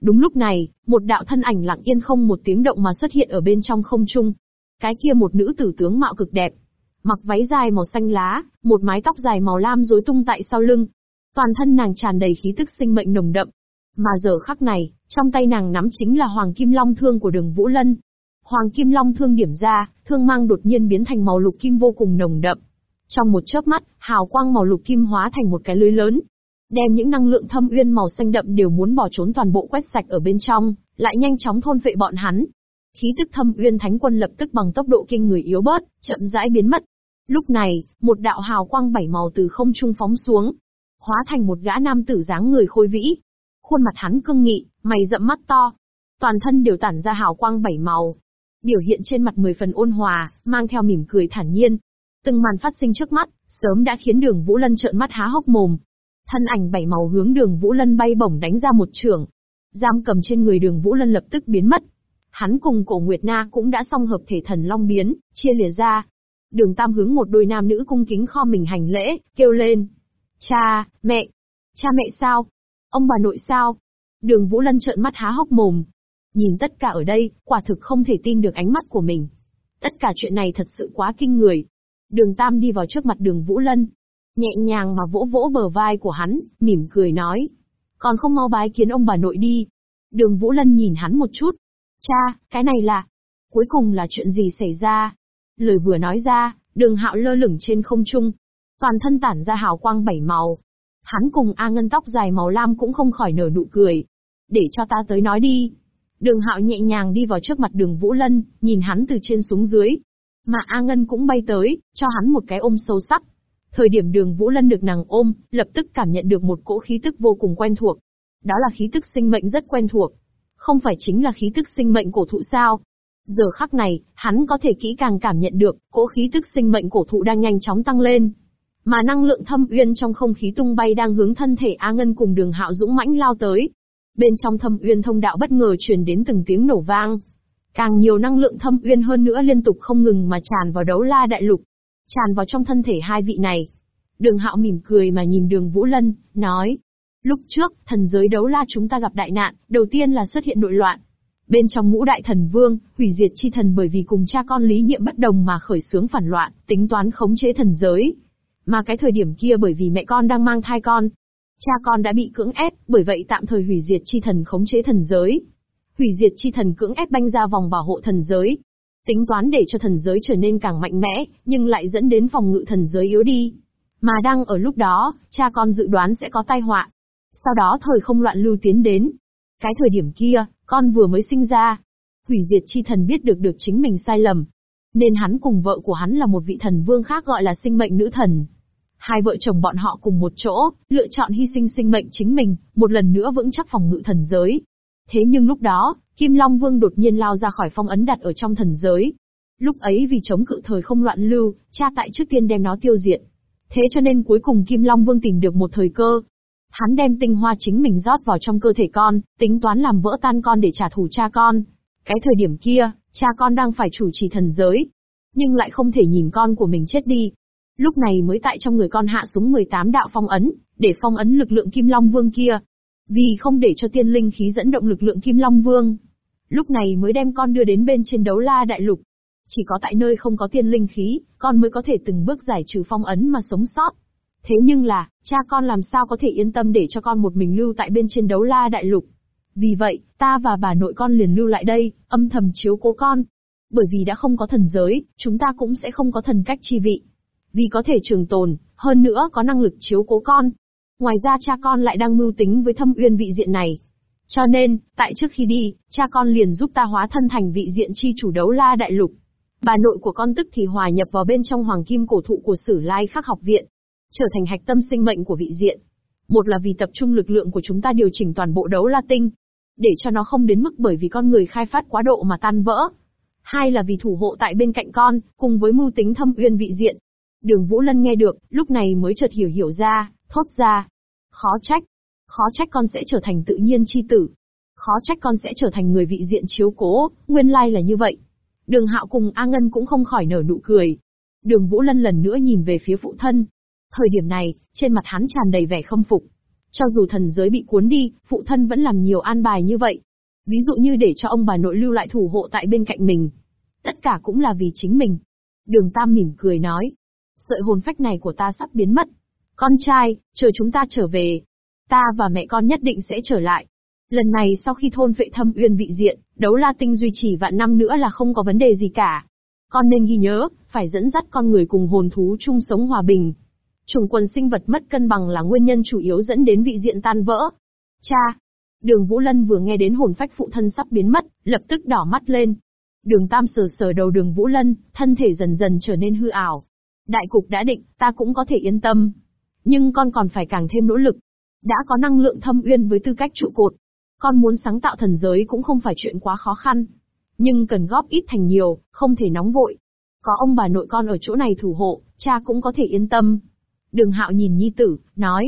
[SPEAKER 1] Đúng lúc này, một đạo thân ảnh lặng yên không một tiếng động mà xuất hiện ở bên trong không trung. Cái kia một nữ tử tướng mạo cực đẹp, mặc váy dài màu xanh lá, một mái tóc dài màu lam rối tung tại sau lưng, Toàn thân nàng tràn đầy khí tức sinh mệnh nồng đậm. Mà giờ khắc này, trong tay nàng nắm chính là Hoàng Kim Long Thương của đường Vũ Lân. Hoàng Kim Long Thương điểm ra, thương mang đột nhiên biến thành màu lục kim vô cùng nồng đậm. Trong một chớp mắt, hào quang màu lục kim hóa thành một cái lưới lớn. Đem những năng lượng thâm uyên màu xanh đậm đều muốn bỏ trốn toàn bộ quét sạch ở bên trong, lại nhanh chóng thôn phệ bọn hắn. Khí tức thâm uyên thánh quân lập tức bằng tốc độ kinh người yếu bớt, chậm rãi biến mất. Lúc này, một đạo hào quang bảy màu từ không trung phóng xuống, hóa thành một gã nam tử dáng người khôi vĩ. Khuôn mặt hắn cương nghị, mày rậm mắt to. Toàn thân đều tản ra hào quang bảy màu. Biểu hiện trên mặt mười phần ôn hòa, mang theo mỉm cười thản nhiên. Từng màn phát sinh trước mắt, sớm đã khiến đường Vũ Lân trợn mắt há hốc mồm. Thân ảnh bảy màu hướng đường Vũ Lân bay bổng đánh ra một trường. Giam cầm trên người đường Vũ Lân lập tức biến mất. Hắn cùng cổ Nguyệt Na cũng đã song hợp thể thần long biến, chia lìa ra. Đường Tam hướng một đôi nam nữ cung kính kho mình hành lễ, kêu lên. Cha, mẹ. Cha mẹ sao? Ông bà nội sao? Đường Vũ Lân trợn mắt há hốc mồm. Nhìn tất cả ở đây, quả thực không thể tin được ánh mắt của mình. Tất cả chuyện này thật sự quá kinh người. Đường Tam đi vào trước mặt đường Vũ Lân. Nhẹ nhàng mà vỗ vỗ bờ vai của hắn, mỉm cười nói. Còn không mau bái kiến ông bà nội đi. Đường Vũ Lân nhìn hắn một chút. Cha, cái này là... Cuối cùng là chuyện gì xảy ra? Lời vừa nói ra, đường hạo lơ lửng trên không trung, toàn thân tản ra hào quang bảy màu. Hắn cùng A Ngân tóc dài màu lam cũng không khỏi nở nụ cười. Để cho ta tới nói đi. Đường hạo nhẹ nhàng đi vào trước mặt đường Vũ Lân, nhìn hắn từ trên xuống dưới. Mà A Ngân cũng bay tới, cho hắn một cái ôm sâu sắc. Thời điểm đường Vũ Lân được nàng ôm, lập tức cảm nhận được một cỗ khí tức vô cùng quen thuộc. Đó là khí tức sinh mệnh rất quen thuộc. Không phải chính là khí tức sinh mệnh cổ thụ sao? Giờ khắc này, hắn có thể kỹ càng cảm nhận được, cỗ khí tức sinh mệnh cổ thụ đang nhanh chóng tăng lên. Mà năng lượng thâm uyên trong không khí tung bay đang hướng thân thể A Ngân cùng đường hạo dũng mãnh lao tới. Bên trong thâm uyên thông đạo bất ngờ truyền đến từng tiếng nổ vang. Càng nhiều năng lượng thâm uyên hơn nữa liên tục không ngừng mà tràn vào đấu la đại lục. Tràn vào trong thân thể hai vị này. Đường hạo mỉm cười mà nhìn đường Vũ Lân, nói. Lúc trước, thần giới đấu la chúng ta gặp đại nạn, đầu tiên là xuất hiện nội loạn. Bên trong ngũ đại thần vương, hủy diệt chi thần bởi vì cùng cha con lý nhiệm bất đồng mà khởi xướng phản loạn, tính toán khống chế thần giới. Mà cái thời điểm kia bởi vì mẹ con đang mang thai con, cha con đã bị cưỡng ép, bởi vậy tạm thời hủy diệt chi thần khống chế thần giới. Hủy diệt chi thần cưỡng ép banh ra vòng bảo hộ thần giới. Tính toán để cho thần giới trở nên càng mạnh mẽ, nhưng lại dẫn đến phòng ngự thần giới yếu đi. Mà đang ở lúc đó, cha con dự đoán sẽ có tai họa. Sau đó thời không loạn lưu tiến đến. Cái thời điểm kia, con vừa mới sinh ra. Hủy diệt chi thần biết được được chính mình sai lầm. Nên hắn cùng vợ của hắn là một vị thần vương khác gọi là sinh mệnh nữ thần. Hai vợ chồng bọn họ cùng một chỗ, lựa chọn hy sinh sinh mệnh chính mình, một lần nữa vững chắc phòng ngự thần giới. Thế nhưng lúc đó, Kim Long Vương đột nhiên lao ra khỏi phong ấn đặt ở trong thần giới. Lúc ấy vì chống cự thời không loạn lưu, cha tại trước tiên đem nó tiêu diệt. Thế cho nên cuối cùng Kim Long Vương tìm được một thời cơ. Hắn đem tinh hoa chính mình rót vào trong cơ thể con, tính toán làm vỡ tan con để trả thù cha con. Cái thời điểm kia, cha con đang phải chủ trì thần giới. Nhưng lại không thể nhìn con của mình chết đi. Lúc này mới tại trong người con hạ xuống 18 đạo phong ấn, để phong ấn lực lượng Kim Long Vương kia. Vì không để cho tiên linh khí dẫn động lực lượng Kim Long Vương. Lúc này mới đem con đưa đến bên trên đấu la đại lục. Chỉ có tại nơi không có tiên linh khí, con mới có thể từng bước giải trừ phong ấn mà sống sót. Thế nhưng là, cha con làm sao có thể yên tâm để cho con một mình lưu tại bên trên đấu la đại lục. Vì vậy, ta và bà nội con liền lưu lại đây, âm thầm chiếu cố con. Bởi vì đã không có thần giới, chúng ta cũng sẽ không có thần cách chi vị. Vì có thể trường tồn, hơn nữa có năng lực chiếu cố con. Ngoài ra cha con lại đang mưu tính với thâm uyên vị diện này. Cho nên, tại trước khi đi, cha con liền giúp ta hóa thân thành vị diện chi chủ đấu la đại lục. Bà nội của con tức thì hòa nhập vào bên trong hoàng kim cổ thụ của sử lai khắc học viện. Trở thành hạch tâm sinh mệnh của vị diện. Một là vì tập trung lực lượng của chúng ta điều chỉnh toàn bộ đấu la tinh. Để cho nó không đến mức bởi vì con người khai phát quá độ mà tan vỡ. Hai là vì thủ hộ tại bên cạnh con, cùng với mưu tính thâm uyên vị diện. Đường Vũ Lân nghe được, lúc này mới chợt hiểu hiểu ra, thốt ra. Khó trách. Khó trách con sẽ trở thành tự nhiên chi tử. Khó trách con sẽ trở thành người vị diện chiếu cố, nguyên lai là như vậy. Đường Hạo cùng A Ngân cũng không khỏi nở nụ cười. Đường Vũ Lân lần nữa nhìn về phía phụ thân. Thời điểm này, trên mặt hắn tràn đầy vẻ khâm phục. Cho dù thần giới bị cuốn đi, phụ thân vẫn làm nhiều an bài như vậy. Ví dụ như để cho ông bà nội lưu lại thủ hộ tại bên cạnh mình. Tất cả cũng là vì chính mình. Đường Tam mỉm cười nói. Sợi hồn phách này của ta sắp biến mất. Con trai, chờ chúng ta trở về. Ta và mẹ con nhất định sẽ trở lại. Lần này sau khi thôn vệ thâm uyên vị diện, đấu la tinh duy trì vạn năm nữa là không có vấn đề gì cả. Con nên ghi nhớ, phải dẫn dắt con người cùng hồn thú chung sống hòa bình. Trùng quần sinh vật mất cân bằng là nguyên nhân chủ yếu dẫn đến vị diện tan vỡ. Cha! Đường Vũ Lân vừa nghe đến hồn phách phụ thân sắp biến mất, lập tức đỏ mắt lên. Đường Tam sờ sờ đầu đường Vũ Lân, thân thể dần dần trở nên hư ảo. Đại cục đã định, ta cũng có thể yên tâm. Nhưng con còn phải càng thêm nỗ lực. Đã có năng lượng thâm uyên với tư cách trụ cột, con muốn sáng tạo thần giới cũng không phải chuyện quá khó khăn. Nhưng cần góp ít thành nhiều, không thể nóng vội. Có ông bà nội con ở chỗ này thủ hộ, cha cũng có thể yên tâm. Đường hạo nhìn nhi tử, nói.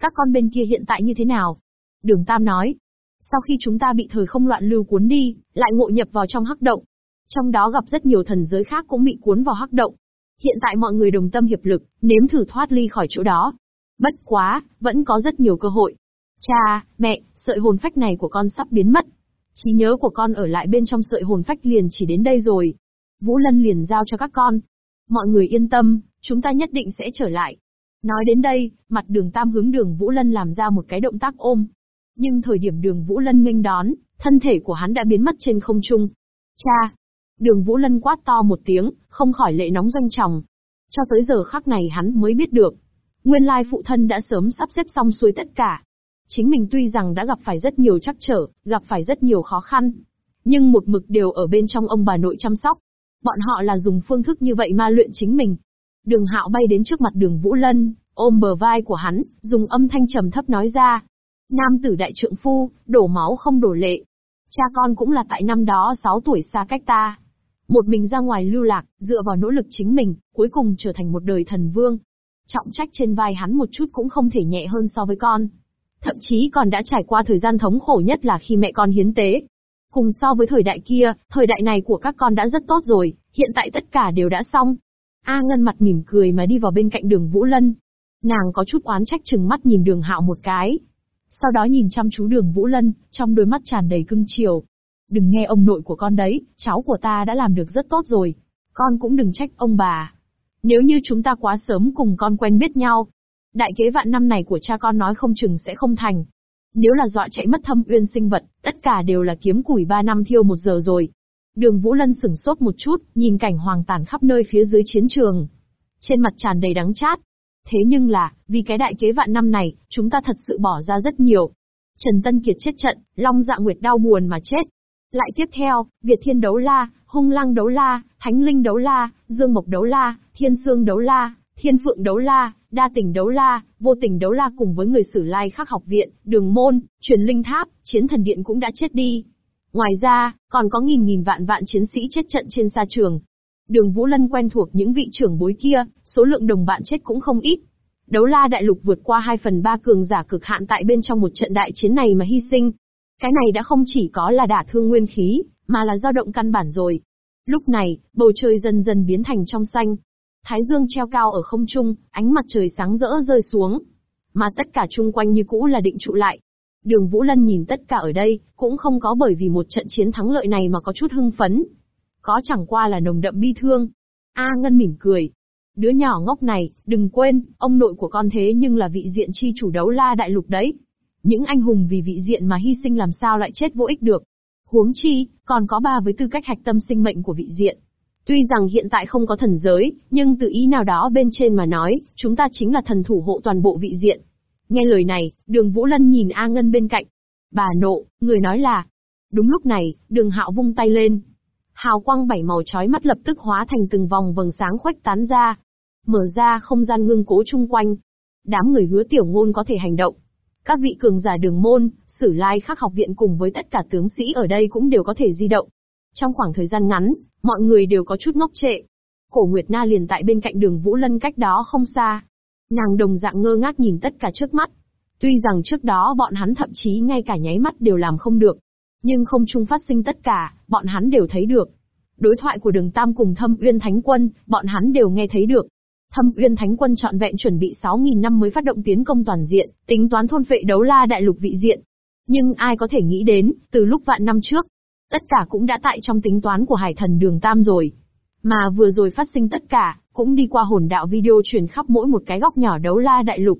[SPEAKER 1] Các con bên kia hiện tại như thế nào? Đường Tam nói. Sau khi chúng ta bị thời không loạn lưu cuốn đi, lại ngộ nhập vào trong hắc động. Trong đó gặp rất nhiều thần giới khác cũng bị cuốn vào hắc động. Hiện tại mọi người đồng tâm hiệp lực, nếm thử thoát ly khỏi chỗ đó. Bất quá, vẫn có rất nhiều cơ hội. Cha, mẹ, sợi hồn phách này của con sắp biến mất. Trí nhớ của con ở lại bên trong sợi hồn phách liền chỉ đến đây rồi. Vũ Lân liền giao cho các con. Mọi người yên tâm, chúng ta nhất định sẽ trở lại. Nói đến đây, mặt đường tam hướng đường Vũ Lân làm ra một cái động tác ôm. Nhưng thời điểm đường Vũ Lân nghênh đón, thân thể của hắn đã biến mất trên không trung. Cha! Đường Vũ Lân quát to một tiếng, không khỏi lệ nóng doanh tròng. Cho tới giờ khắc này hắn mới biết được. Nguyên lai phụ thân đã sớm sắp xếp xong xuôi tất cả. Chính mình tuy rằng đã gặp phải rất nhiều trắc trở, gặp phải rất nhiều khó khăn, nhưng một mực đều ở bên trong ông bà nội chăm sóc. Bọn họ là dùng phương thức như vậy ma luyện chính mình. Đường Hạo bay đến trước mặt Đường Vũ Lân, ôm bờ vai của hắn, dùng âm thanh trầm thấp nói ra: "Nam tử đại trượng phu, đổ máu không đổ lệ. Cha con cũng là tại năm đó 6 tuổi xa cách ta, một mình ra ngoài lưu lạc, dựa vào nỗ lực chính mình, cuối cùng trở thành một đời thần vương. Trọng trách trên vai hắn một chút cũng không thể nhẹ hơn so với con. Thậm chí còn đã trải qua thời gian thống khổ nhất là khi mẹ con hiến tế. Cùng so với thời đại kia, thời đại này của các con đã rất tốt rồi, hiện tại tất cả đều đã xong. A Ngân mặt mỉm cười mà đi vào bên cạnh đường Vũ Lân. Nàng có chút oán trách chừng mắt nhìn đường hạo một cái. Sau đó nhìn chăm chú đường Vũ Lân, trong đôi mắt tràn đầy cưng chiều. Đừng nghe ông nội của con đấy, cháu của ta đã làm được rất tốt rồi. Con cũng đừng trách ông bà. Nếu như chúng ta quá sớm cùng con quen biết nhau, đại kế vạn năm này của cha con nói không chừng sẽ không thành. Nếu là dọa chạy mất thâm uyên sinh vật, tất cả đều là kiếm củi ba năm thiêu một giờ rồi. Đường Vũ Lân sửng sốt một chút, nhìn cảnh hoàng tàn khắp nơi phía dưới chiến trường. Trên mặt tràn đầy đắng chát. Thế nhưng là, vì cái đại kế vạn năm này, chúng ta thật sự bỏ ra rất nhiều. Trần Tân Kiệt chết trận, Long Dạ Nguyệt đau buồn mà chết. Lại tiếp theo, Việt Thiên đấu la, Hung Lăng đấu la, Thánh Linh đấu la, Dương Mộc đấu la, Thiên Sương đấu la, Thiên Phượng đấu la, Đa tình đấu la, Vô tình đấu la cùng với người sử lai khắc học viện, đường môn, truyền linh tháp, chiến thần điện cũng đã chết đi. Ngoài ra, còn có nghìn nghìn vạn vạn chiến sĩ chết trận trên sa trường. Đường Vũ Lân quen thuộc những vị trưởng bối kia, số lượng đồng bạn chết cũng không ít. Đấu la đại lục vượt qua 2 phần 3 cường giả cực hạn tại bên trong một trận đại chiến này mà hy sinh. Cái này đã không chỉ có là đả thương nguyên khí, mà là dao động căn bản rồi. Lúc này, bầu trời dần dần biến thành trong xanh. Thái dương treo cao ở không trung, ánh mặt trời sáng rỡ rơi xuống. Mà tất cả chung quanh như cũ là định trụ lại. Đường Vũ Lân nhìn tất cả ở đây, cũng không có bởi vì một trận chiến thắng lợi này mà có chút hưng phấn. Có chẳng qua là nồng đậm bi thương. A Ngân mỉm cười. Đứa nhỏ ngốc này, đừng quên, ông nội của con thế nhưng là vị diện chi chủ đấu la đại lục đấy. Những anh hùng vì vị diện mà hy sinh làm sao lại chết vô ích được. Huống chi, còn có ba với tư cách hạch tâm sinh mệnh của vị diện. Tuy rằng hiện tại không có thần giới, nhưng từ ý nào đó bên trên mà nói, chúng ta chính là thần thủ hộ toàn bộ vị diện. Nghe lời này, đường Vũ Lân nhìn A Ngân bên cạnh. Bà nộ, người nói là. Đúng lúc này, đường hạo vung tay lên. Hào quang bảy màu chói mắt lập tức hóa thành từng vòng vầng sáng khuếch tán ra. Mở ra không gian ngưng cố chung quanh. Đám người hứa tiểu ngôn có thể hành động. Các vị cường giả đường môn, sử lai khắc học viện cùng với tất cả tướng sĩ ở đây cũng đều có thể di động. Trong khoảng thời gian ngắn, mọi người đều có chút ngốc trệ. Cổ Nguyệt Na liền tại bên cạnh đường Vũ Lân cách đó không xa. Nàng đồng dạng ngơ ngác nhìn tất cả trước mắt. Tuy rằng trước đó bọn hắn thậm chí ngay cả nháy mắt đều làm không được. Nhưng không chung phát sinh tất cả, bọn hắn đều thấy được. Đối thoại của đường Tam cùng Thâm Uyên Thánh Quân, bọn hắn đều nghe thấy được. Thâm Uyên Thánh Quân chọn vẹn chuẩn bị 6.000 năm mới phát động tiến công toàn diện, tính toán thôn phệ đấu la đại lục vị diện. Nhưng ai có thể nghĩ đến, từ lúc vạn năm trước, tất cả cũng đã tại trong tính toán của hải thần đường Tam rồi. Mà vừa rồi phát sinh tất cả, cũng đi qua hồn đạo video truyền khắp mỗi một cái góc nhỏ đấu la đại lục.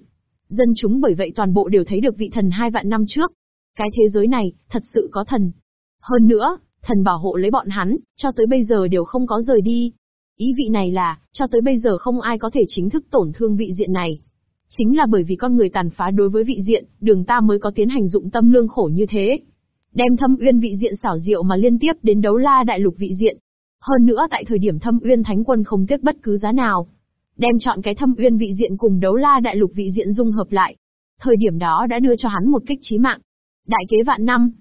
[SPEAKER 1] Dân chúng bởi vậy toàn bộ đều thấy được vị thần hai vạn năm trước. Cái thế giới này, thật sự có thần. Hơn nữa, thần bảo hộ lấy bọn hắn, cho tới bây giờ đều không có rời đi. Ý vị này là, cho tới bây giờ không ai có thể chính thức tổn thương vị diện này. Chính là bởi vì con người tàn phá đối với vị diện, đường ta mới có tiến hành dụng tâm lương khổ như thế. Đem thâm uyên vị diện xảo diệu mà liên tiếp đến đấu la đại lục vị diện. Hơn nữa tại thời điểm thâm uyên thánh quân không tiếc bất cứ giá nào. Đem chọn cái thâm uyên vị diện cùng đấu la đại lục vị diện dung hợp lại. Thời điểm đó đã đưa cho hắn một kích chí mạng. Đại kế vạn năm.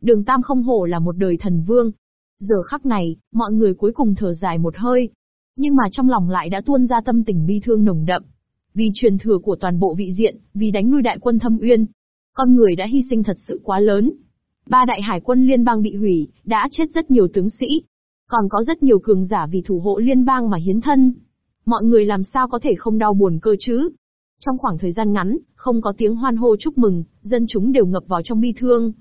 [SPEAKER 1] Đường Tam không hổ là một đời thần vương. Giờ khắc này, mọi người cuối cùng thở dài một hơi. Nhưng mà trong lòng lại đã tuôn ra tâm tình bi thương nồng đậm. Vì truyền thừa của toàn bộ vị diện, vì đánh nuôi đại quân thâm uyên. Con người đã hy sinh thật sự quá lớn. Ba đại hải quân liên bang bị hủy, đã chết rất nhiều tướng sĩ. Còn có rất nhiều cường giả vì thủ hộ liên bang mà hiến thân. Mọi người làm sao có thể không đau buồn cơ chứ? Trong khoảng thời gian ngắn, không có tiếng hoan hô chúc mừng, dân chúng đều ngập vào trong bi thương.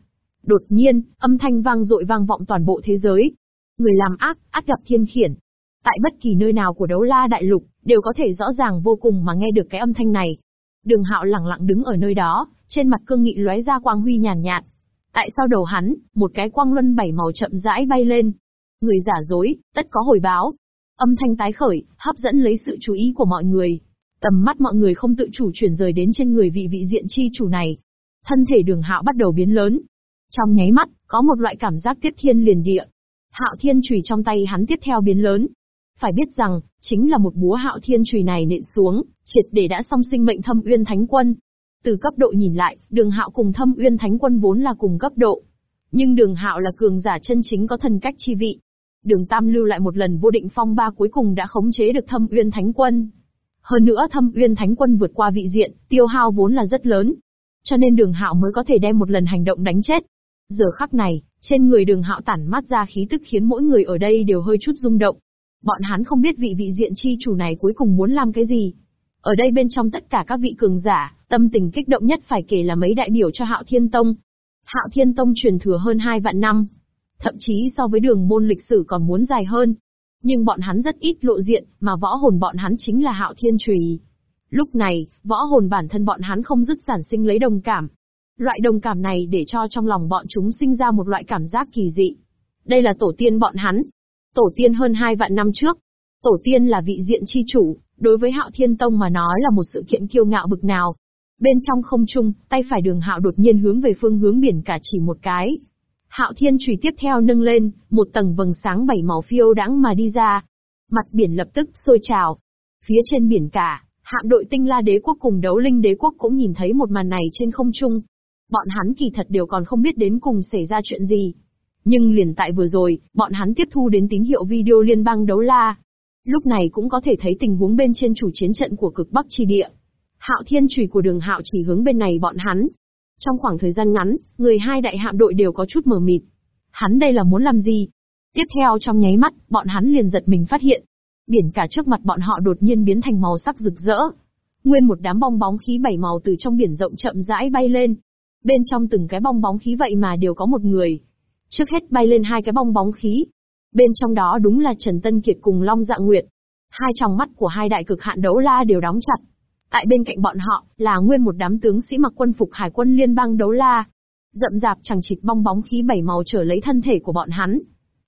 [SPEAKER 1] Đột nhiên, âm thanh vang dội vang vọng toàn bộ thế giới. Người làm ác, ác gặp thiên khiển. Tại bất kỳ nơi nào của đấu la đại lục, đều có thể rõ ràng vô cùng mà nghe được cái âm thanh này. Đường hạo lặng lặng đứng ở nơi đó, trên mặt cương nghị lóe ra quang huy nhàn nhạt, Tại sau đầu hắn, một cái quang luân bảy màu chậm rãi bay lên. Người giả dối, tất có hồi báo. Âm thanh tái khởi, hấp dẫn lấy sự chú ý của mọi người. Tầm mắt mọi người không tự chủ chuyển rời đến trên người vị vị diện chi chủ này. Thân thể đường hạo bắt đầu biến lớn. Trong nháy mắt, có một loại cảm giác tiết thiên liền địa. Hạo thiên chùy trong tay hắn tiếp theo biến lớn. Phải biết rằng, chính là một búa hạo thiên chùy này nện xuống, triệt để đã xong sinh mệnh thâm uyên thánh quân. Từ cấp độ nhìn lại, đường hạo cùng thâm uyên thánh quân vốn là cùng cấp độ. Nhưng đường hạo là cường giả chân chính có thần cách chi vị. Đường Tam lưu lại một lần vô định phong ba cuối cùng đã khống chế được thâm uyên thánh quân. Hơn nữa thâm uyên thánh quân vượt qua vị diện, tiêu hao vốn là rất lớn. Cho nên đường hạo mới có thể đem một lần hành động đánh chết. Giờ khắc này, Trên người đường hạo tản mát ra khí tức khiến mỗi người ở đây đều hơi chút rung động. Bọn hắn không biết vị vị diện chi chủ này cuối cùng muốn làm cái gì. Ở đây bên trong tất cả các vị cường giả, tâm tình kích động nhất phải kể là mấy đại biểu cho Hạo Thiên Tông. Hạo Thiên Tông truyền thừa hơn hai vạn năm. Thậm chí so với đường môn lịch sử còn muốn dài hơn. Nhưng bọn hắn rất ít lộ diện, mà võ hồn bọn hắn chính là Hạo Thiên Trùy. Lúc này, võ hồn bản thân bọn hắn không dứt sản sinh lấy đồng cảm. Loại đồng cảm này để cho trong lòng bọn chúng sinh ra một loại cảm giác kỳ dị. Đây là tổ tiên bọn hắn. Tổ tiên hơn hai vạn năm trước. Tổ tiên là vị diện chi chủ, đối với Hạo Thiên Tông mà nói là một sự kiện kiêu ngạo bực nào. Bên trong không trung, tay phải đường Hạo đột nhiên hướng về phương hướng biển cả chỉ một cái. Hạo Thiên chùy tiếp theo nâng lên, một tầng vầng sáng bảy màu phiêu đãng mà đi ra. Mặt biển lập tức sôi trào. Phía trên biển cả, hạm đội tinh la đế quốc cùng đấu linh đế quốc cũng nhìn thấy một màn này trên không trung. Bọn hắn kỳ thật đều còn không biết đến cùng xảy ra chuyện gì. Nhưng liền tại vừa rồi, bọn hắn tiếp thu đến tín hiệu video liên bang đấu la. Lúc này cũng có thể thấy tình huống bên trên chủ chiến trận của cực Bắc chi địa. Hạo thiên chùy của đường hạo chỉ hướng bên này bọn hắn. Trong khoảng thời gian ngắn, người hai đại hạm đội đều có chút mờ mịt. Hắn đây là muốn làm gì? Tiếp theo trong nháy mắt, bọn hắn liền giật mình phát hiện. Biển cả trước mặt bọn họ đột nhiên biến thành màu sắc rực rỡ. Nguyên một đám bong bóng khí bảy màu từ trong biển rộng chậm rãi bay lên. Bên trong từng cái bong bóng khí vậy mà đều có một người. Trước hết bay lên hai cái bong bóng khí. Bên trong đó đúng là Trần Tân Kiệt cùng Long Dạ Nguyệt. Hai tròng mắt của hai đại cực hạn đấu la đều đóng chặt. Tại bên cạnh bọn họ, là nguyên một đám tướng sĩ mặc quân phục hải quân liên bang đấu la. Rậm rạp chẳng chịt bong bóng khí bảy màu trở lấy thân thể của bọn hắn.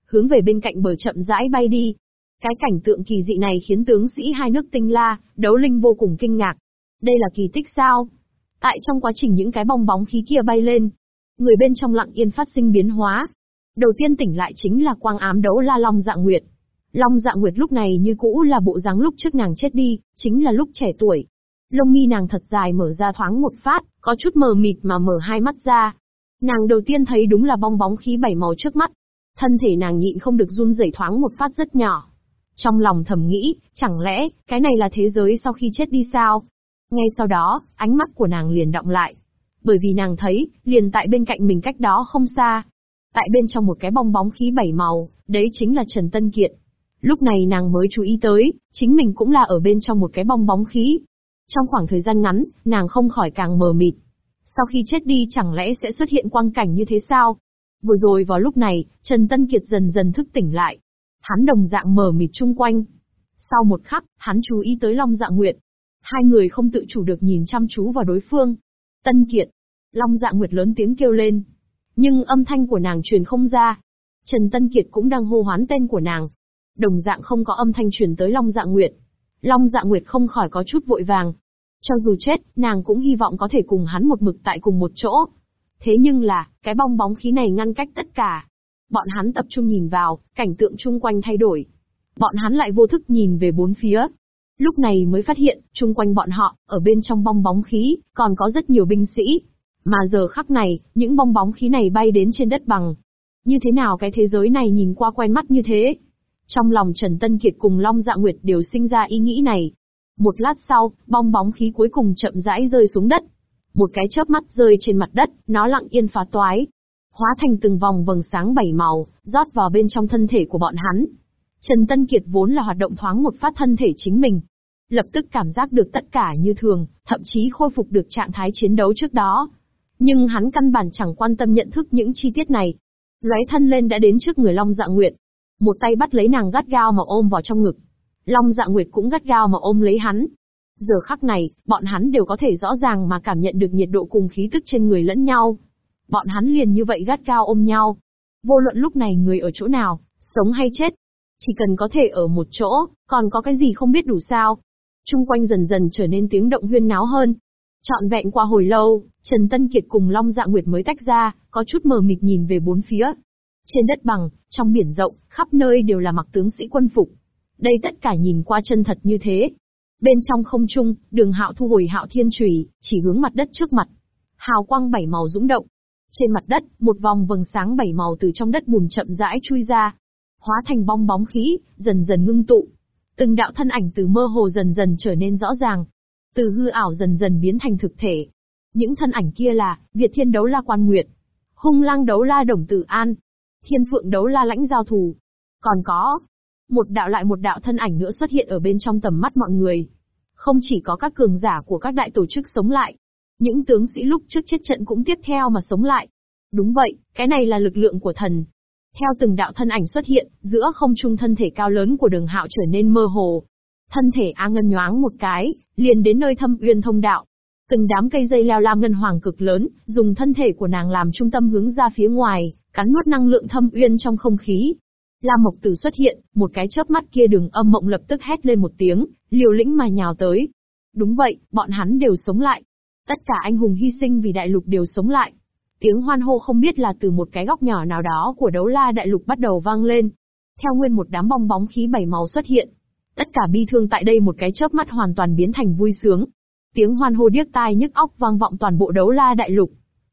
[SPEAKER 1] Hướng về bên cạnh bờ chậm rãi bay đi. Cái cảnh tượng kỳ dị này khiến tướng sĩ hai nước tinh la, đấu linh vô cùng kinh ngạc. Đây là kỳ tích sao? Tại trong quá trình những cái bong bóng khí kia bay lên, người bên trong lặng yên phát sinh biến hóa. Đầu tiên tỉnh lại chính là quang ám đấu la Long Dạ Nguyệt. Long Dạ Nguyệt lúc này như cũ là bộ dáng lúc trước nàng chết đi, chính là lúc trẻ tuổi. Lông mi nàng thật dài mở ra thoáng một phát, có chút mờ mịt mà mở hai mắt ra. Nàng đầu tiên thấy đúng là bong bóng khí bảy màu trước mắt. Thân thể nàng nhịn không được run rẩy thoáng một phát rất nhỏ. Trong lòng thầm nghĩ, chẳng lẽ, cái này là thế giới sau khi chết đi sao? Ngay sau đó, ánh mắt của nàng liền động lại. Bởi vì nàng thấy, liền tại bên cạnh mình cách đó không xa. Tại bên trong một cái bong bóng khí bảy màu, đấy chính là Trần Tân Kiệt. Lúc này nàng mới chú ý tới, chính mình cũng là ở bên trong một cái bong bóng khí. Trong khoảng thời gian ngắn, nàng không khỏi càng mờ mịt. Sau khi chết đi chẳng lẽ sẽ xuất hiện quang cảnh như thế sao? Vừa rồi vào lúc này, Trần Tân Kiệt dần dần thức tỉnh lại. Hắn đồng dạng mờ mịt chung quanh. Sau một khắc, hắn chú ý tới Long Dạ Nguyệt. Hai người không tự chủ được nhìn chăm chú vào đối phương. Tân Kiệt. Long Dạ Nguyệt lớn tiếng kêu lên. Nhưng âm thanh của nàng truyền không ra. Trần Tân Kiệt cũng đang hô hoán tên của nàng. Đồng dạng không có âm thanh truyền tới Long Dạ Nguyệt. Long Dạ Nguyệt không khỏi có chút vội vàng. Cho dù chết, nàng cũng hy vọng có thể cùng hắn một mực tại cùng một chỗ. Thế nhưng là, cái bong bóng khí này ngăn cách tất cả. Bọn hắn tập trung nhìn vào, cảnh tượng chung quanh thay đổi. Bọn hắn lại vô thức nhìn về bốn phía. Lúc này mới phát hiện, chung quanh bọn họ, ở bên trong bong bóng khí, còn có rất nhiều binh sĩ. Mà giờ khắc này, những bong bóng khí này bay đến trên đất bằng. Như thế nào cái thế giới này nhìn qua quen mắt như thế? Trong lòng Trần Tân Kiệt cùng Long Dạ Nguyệt đều sinh ra ý nghĩ này. Một lát sau, bong bóng khí cuối cùng chậm rãi rơi xuống đất. Một cái chớp mắt rơi trên mặt đất, nó lặng yên phá toái. Hóa thành từng vòng vầng sáng bảy màu, rót vào bên trong thân thể của bọn hắn. Trần Tân Kiệt vốn là hoạt động thoáng một phát thân thể chính mình. Lập tức cảm giác được tất cả như thường, thậm chí khôi phục được trạng thái chiến đấu trước đó. Nhưng hắn căn bản chẳng quan tâm nhận thức những chi tiết này. Lóe thân lên đã đến trước người Long Dạ Nguyệt. Một tay bắt lấy nàng gắt gao mà ôm vào trong ngực. Long Dạ Nguyệt cũng gắt gao mà ôm lấy hắn. Giờ khắc này, bọn hắn đều có thể rõ ràng mà cảm nhận được nhiệt độ cùng khí tức trên người lẫn nhau. Bọn hắn liền như vậy gắt gao ôm nhau. Vô luận lúc này người ở chỗ nào, sống hay chết. Chỉ cần có thể ở một chỗ, còn có cái gì không biết đủ sao. Trung quanh dần dần trở nên tiếng động huyên náo hơn. Trọn vẹn qua hồi lâu, Trần Tân Kiệt cùng Long Dạ Nguyệt mới tách ra, có chút mờ mịt nhìn về bốn phía. Trên đất bằng, trong biển rộng, khắp nơi đều là mặc tướng sĩ quân phục. Đây tất cả nhìn qua chân thật như thế. Bên trong không trung, đường hạo thu hồi hạo thiên trùy, chỉ hướng mặt đất trước mặt. Hào quang bảy màu dũng động. Trên mặt đất, một vòng vầng sáng bảy màu từ trong đất bùn chậm rãi chui ra. Hóa thành bong bóng khí, dần dần ngưng tụ. Từng đạo thân ảnh từ mơ hồ dần dần trở nên rõ ràng. Từ hư ảo dần dần biến thành thực thể. Những thân ảnh kia là, Việt Thiên Đấu La Quan Nguyệt, Hung Lang Đấu La Đồng Tử An, Thiên phượng đấu la lãnh giao thù. Còn có, một đạo lại một đạo thân ảnh nữa xuất hiện ở bên trong tầm mắt mọi người. Không chỉ có các cường giả của các đại tổ chức sống lại, những tướng sĩ lúc trước chết trận cũng tiếp theo mà sống lại. Đúng vậy, cái này là lực lượng của thần. Theo từng đạo thân ảnh xuất hiện, giữa không trung thân thể cao lớn của đường hạo trở nên mơ hồ. Thân thể A Ngân nhoáng một cái, liền đến nơi thâm uyên thông đạo. Từng đám cây dây leo lam ngân hoàng cực lớn, dùng thân thể của nàng làm trung tâm hướng ra phía ngoài, cắn nuốt năng lượng thâm uyên trong không khí. Lam Mộc Tử xuất hiện, một cái chớp mắt kia đường âm mộng lập tức hét lên một tiếng, liều lĩnh mà nhào tới. Đúng vậy, bọn hắn đều sống lại. Tất cả anh hùng hy sinh vì đại lục đều sống lại. Tiếng hoan hô không biết là từ một cái góc nhỏ nào đó của đấu la đại lục bắt đầu vang lên. Theo nguyên một đám bong bóng khí bảy màu xuất hiện. Tất cả bi thương tại đây một cái chớp mắt hoàn toàn biến thành vui sướng. Tiếng hoan hô điếc tai nhức óc vang vọng toàn bộ đấu la đại lục.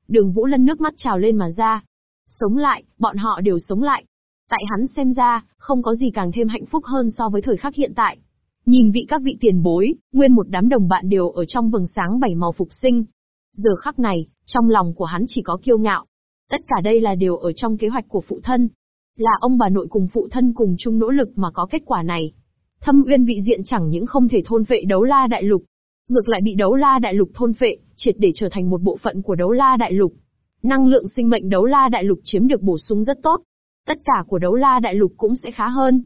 [SPEAKER 1] Đường Vũ Lân nước mắt trào lên mà ra. Sống lại, bọn họ đều sống lại. Tại hắn xem ra, không có gì càng thêm hạnh phúc hơn so với thời khắc hiện tại. Nhìn vị các vị tiền bối, nguyên một đám đồng bạn đều ở trong vầng sáng bảy màu phục sinh. Giờ khắc này, trong lòng của hắn chỉ có kiêu ngạo. Tất cả đây là đều ở trong kế hoạch của phụ thân. Là ông bà nội cùng phụ thân cùng chung nỗ lực mà có kết quả này. Thâm uyên vị diện chẳng những không thể thôn phệ đấu la đại lục, ngược lại bị đấu la đại lục thôn phệ, triệt để trở thành một bộ phận của đấu la đại lục. Năng lượng sinh mệnh đấu la đại lục chiếm được bổ sung rất tốt. Tất cả của đấu la đại lục cũng sẽ khá hơn.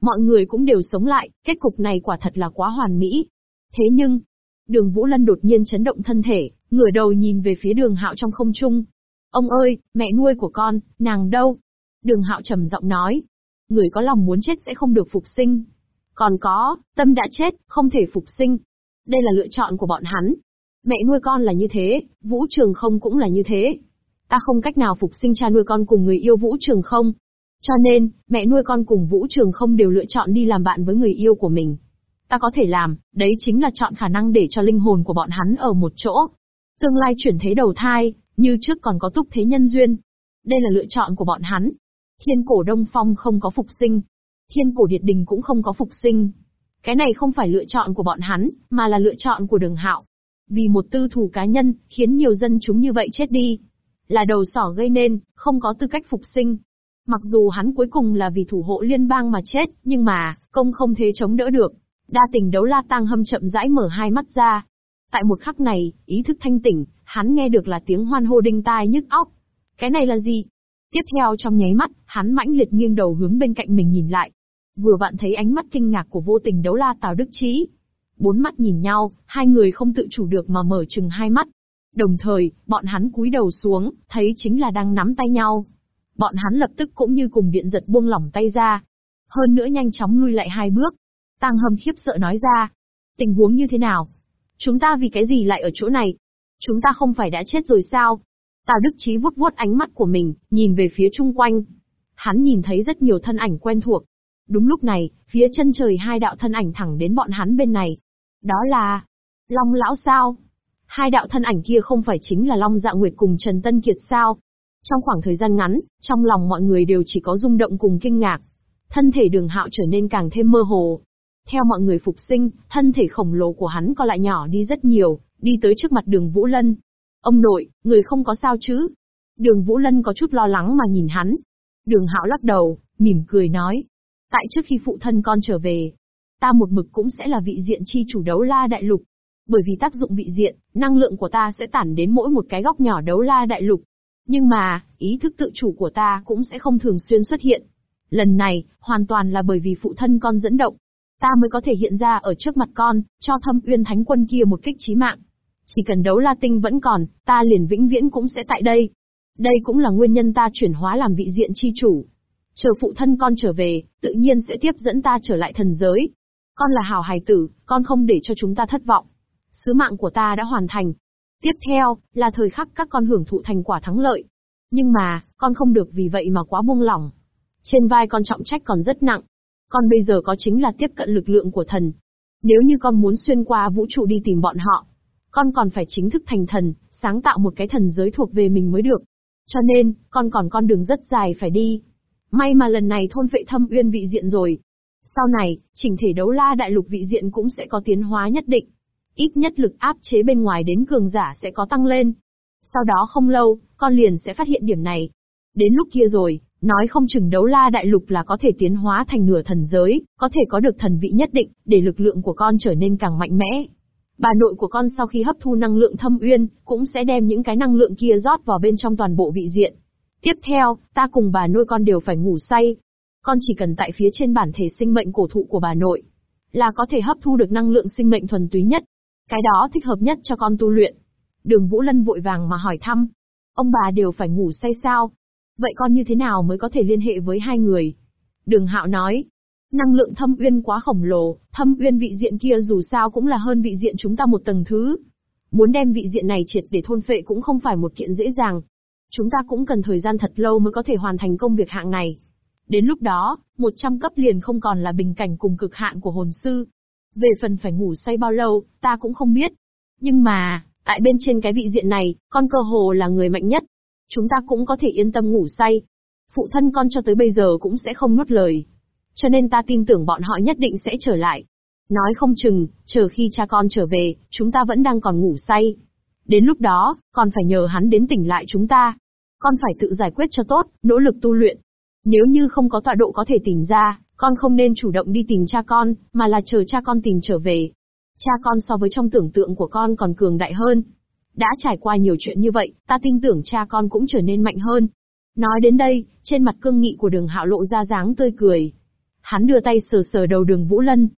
[SPEAKER 1] Mọi người cũng đều sống lại, kết cục này quả thật là quá hoàn mỹ. Thế nhưng, đường Vũ Lân đột nhiên chấn động thân thể, ngửa đầu nhìn về phía đường hạo trong không trung. Ông ơi, mẹ nuôi của con, nàng đâu? Đường hạo trầm giọng nói. Người có lòng muốn chết sẽ không được phục sinh. Còn có, tâm đã chết, không thể phục sinh. Đây là lựa chọn của bọn hắn. Mẹ nuôi con là như thế, Vũ Trường không cũng là như thế. Ta không cách nào phục sinh cha nuôi con cùng người yêu Vũ Trường không. Cho nên, mẹ nuôi con cùng Vũ Trường không đều lựa chọn đi làm bạn với người yêu của mình. Ta có thể làm, đấy chính là chọn khả năng để cho linh hồn của bọn hắn ở một chỗ. Tương lai chuyển thế đầu thai, như trước còn có túc thế nhân duyên. Đây là lựa chọn của bọn hắn. Thiên cổ Đông Phong không có phục sinh. Thiên cổ Điệt Đình cũng không có phục sinh. Cái này không phải lựa chọn của bọn hắn, mà là lựa chọn của đường hạo. Vì một tư thủ cá nhân, khiến nhiều dân chúng như vậy chết đi. Là đầu sỏ gây nên, không có tư cách phục sinh. Mặc dù hắn cuối cùng là vì thủ hộ liên bang mà chết, nhưng mà, công không thế chống đỡ được. Đa tình đấu la tăng hâm chậm rãi mở hai mắt ra. Tại một khắc này, ý thức thanh tỉnh, hắn nghe được là tiếng hoan hô đinh tai nhức óc. Cái này là gì? Tiếp theo trong nháy mắt, hắn mãnh liệt nghiêng đầu hướng bên cạnh mình nhìn lại. Vừa vặn thấy ánh mắt kinh ngạc của vô tình đấu la Tào Đức Trí. Bốn mắt nhìn nhau, hai người không tự chủ được mà mở chừng hai mắt. Đồng thời, bọn hắn cúi đầu xuống, thấy chính là đang nắm tay nhau. Bọn hắn lập tức cũng như cùng điện giật buông lỏng tay ra. Hơn nữa nhanh chóng lui lại hai bước. Tăng hâm khiếp sợ nói ra. Tình huống như thế nào? Chúng ta vì cái gì lại ở chỗ này? Chúng ta không phải đã chết rồi sao? Tào Đức trí vuốt vuốt ánh mắt của mình, nhìn về phía chung quanh. Hắn nhìn thấy rất nhiều thân ảnh quen thuộc. Đúng lúc này, phía chân trời hai đạo thân ảnh thẳng đến bọn hắn bên này. Đó là... Long Lão sao? Hai đạo thân ảnh kia không phải chính là Long Dạ Nguyệt cùng Trần Tân Kiệt sao? Trong khoảng thời gian ngắn, trong lòng mọi người đều chỉ có rung động cùng kinh ngạc. Thân thể đường hạo trở nên càng thêm mơ hồ. Theo mọi người phục sinh, thân thể khổng lồ của hắn có lại nhỏ đi rất nhiều, đi tới trước mặt đường Vũ Lân. Ông nội, người không có sao chứ? Đường Vũ Lân có chút lo lắng mà nhìn hắn. Đường hạo lắc đầu, mỉm cười nói. Tại trước khi phụ thân con trở về, ta một mực cũng sẽ là vị diện chi chủ đấu la đại lục. Bởi vì tác dụng vị diện, năng lượng của ta sẽ tản đến mỗi một cái góc nhỏ đấu la đại lục. Nhưng mà, ý thức tự chủ của ta cũng sẽ không thường xuyên xuất hiện. Lần này, hoàn toàn là bởi vì phụ thân con dẫn động. Ta mới có thể hiện ra ở trước mặt con, cho thâm uyên thánh quân kia một kích chí mạng. Chỉ cần đấu la tinh vẫn còn, ta liền vĩnh viễn cũng sẽ tại đây. Đây cũng là nguyên nhân ta chuyển hóa làm vị diện chi chủ. Chờ phụ thân con trở về, tự nhiên sẽ tiếp dẫn ta trở lại thần giới. Con là hào hài tử, con không để cho chúng ta thất vọng. Sứ mạng của ta đã hoàn thành. Tiếp theo, là thời khắc các con hưởng thụ thành quả thắng lợi. Nhưng mà, con không được vì vậy mà quá buông lỏng. Trên vai con trọng trách còn rất nặng. Con bây giờ có chính là tiếp cận lực lượng của thần. Nếu như con muốn xuyên qua vũ trụ đi tìm bọn họ, con còn phải chính thức thành thần, sáng tạo một cái thần giới thuộc về mình mới được. Cho nên, con còn con đường rất dài phải đi. May mà lần này thôn vệ thâm uyên vị diện rồi. Sau này, chỉnh thể đấu la đại lục vị diện cũng sẽ có tiến hóa nhất định. Ít nhất lực áp chế bên ngoài đến cường giả sẽ có tăng lên. Sau đó không lâu, con liền sẽ phát hiện điểm này. Đến lúc kia rồi, Nói không chừng đấu la đại lục là có thể tiến hóa thành nửa thần giới, có thể có được thần vị nhất định, để lực lượng của con trở nên càng mạnh mẽ. Bà nội của con sau khi hấp thu năng lượng thâm uyên, cũng sẽ đem những cái năng lượng kia rót vào bên trong toàn bộ vị diện. Tiếp theo, ta cùng bà nuôi con đều phải ngủ say. Con chỉ cần tại phía trên bản thể sinh mệnh cổ thụ của bà nội, là có thể hấp thu được năng lượng sinh mệnh thuần túy nhất. Cái đó thích hợp nhất cho con tu luyện. Đường Vũ Lân vội vàng mà hỏi thăm. Ông bà đều phải ngủ say sao? Vậy con như thế nào mới có thể liên hệ với hai người? Đường Hạo nói. Năng lượng thâm uyên quá khổng lồ, thâm uyên vị diện kia dù sao cũng là hơn vị diện chúng ta một tầng thứ. Muốn đem vị diện này triệt để thôn phệ cũng không phải một kiện dễ dàng. Chúng ta cũng cần thời gian thật lâu mới có thể hoàn thành công việc hạng này. Đến lúc đó, 100 cấp liền không còn là bình cảnh cùng cực hạn của hồn sư. Về phần phải ngủ say bao lâu, ta cũng không biết. Nhưng mà, tại bên trên cái vị diện này, con cơ hồ là người mạnh nhất. Chúng ta cũng có thể yên tâm ngủ say. Phụ thân con cho tới bây giờ cũng sẽ không nuốt lời. Cho nên ta tin tưởng bọn họ nhất định sẽ trở lại. Nói không chừng, chờ khi cha con trở về, chúng ta vẫn đang còn ngủ say. Đến lúc đó, còn phải nhờ hắn đến tỉnh lại chúng ta. Con phải tự giải quyết cho tốt, nỗ lực tu luyện. Nếu như không có tọa độ có thể tìm ra, con không nên chủ động đi tìm cha con, mà là chờ cha con tìm trở về. Cha con so với trong tưởng tượng của con còn cường đại hơn. Đã trải qua nhiều chuyện như vậy, ta tin tưởng cha con cũng trở nên mạnh hơn. Nói đến đây, trên mặt cương nghị của đường hạo lộ ra dáng tươi cười. Hắn đưa tay sờ sờ đầu đường Vũ Lân.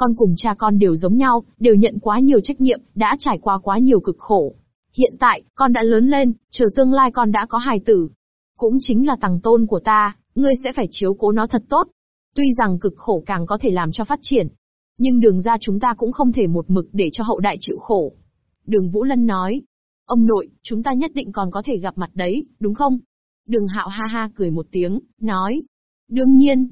[SPEAKER 1] Con cùng cha con đều giống nhau, đều nhận quá nhiều trách nhiệm, đã trải qua quá nhiều cực khổ. Hiện tại, con đã lớn lên, chờ tương lai con đã có hài tử. Cũng chính là tàng tôn của ta, ngươi sẽ phải chiếu cố nó thật tốt. Tuy rằng cực khổ càng có thể làm cho phát triển, nhưng đường ra chúng ta cũng không thể một mực để cho hậu đại chịu khổ. Đường Vũ Lân nói, ông nội, chúng ta nhất định còn có thể gặp mặt đấy, đúng không? Đường Hạo ha ha cười một tiếng, nói, đương nhiên.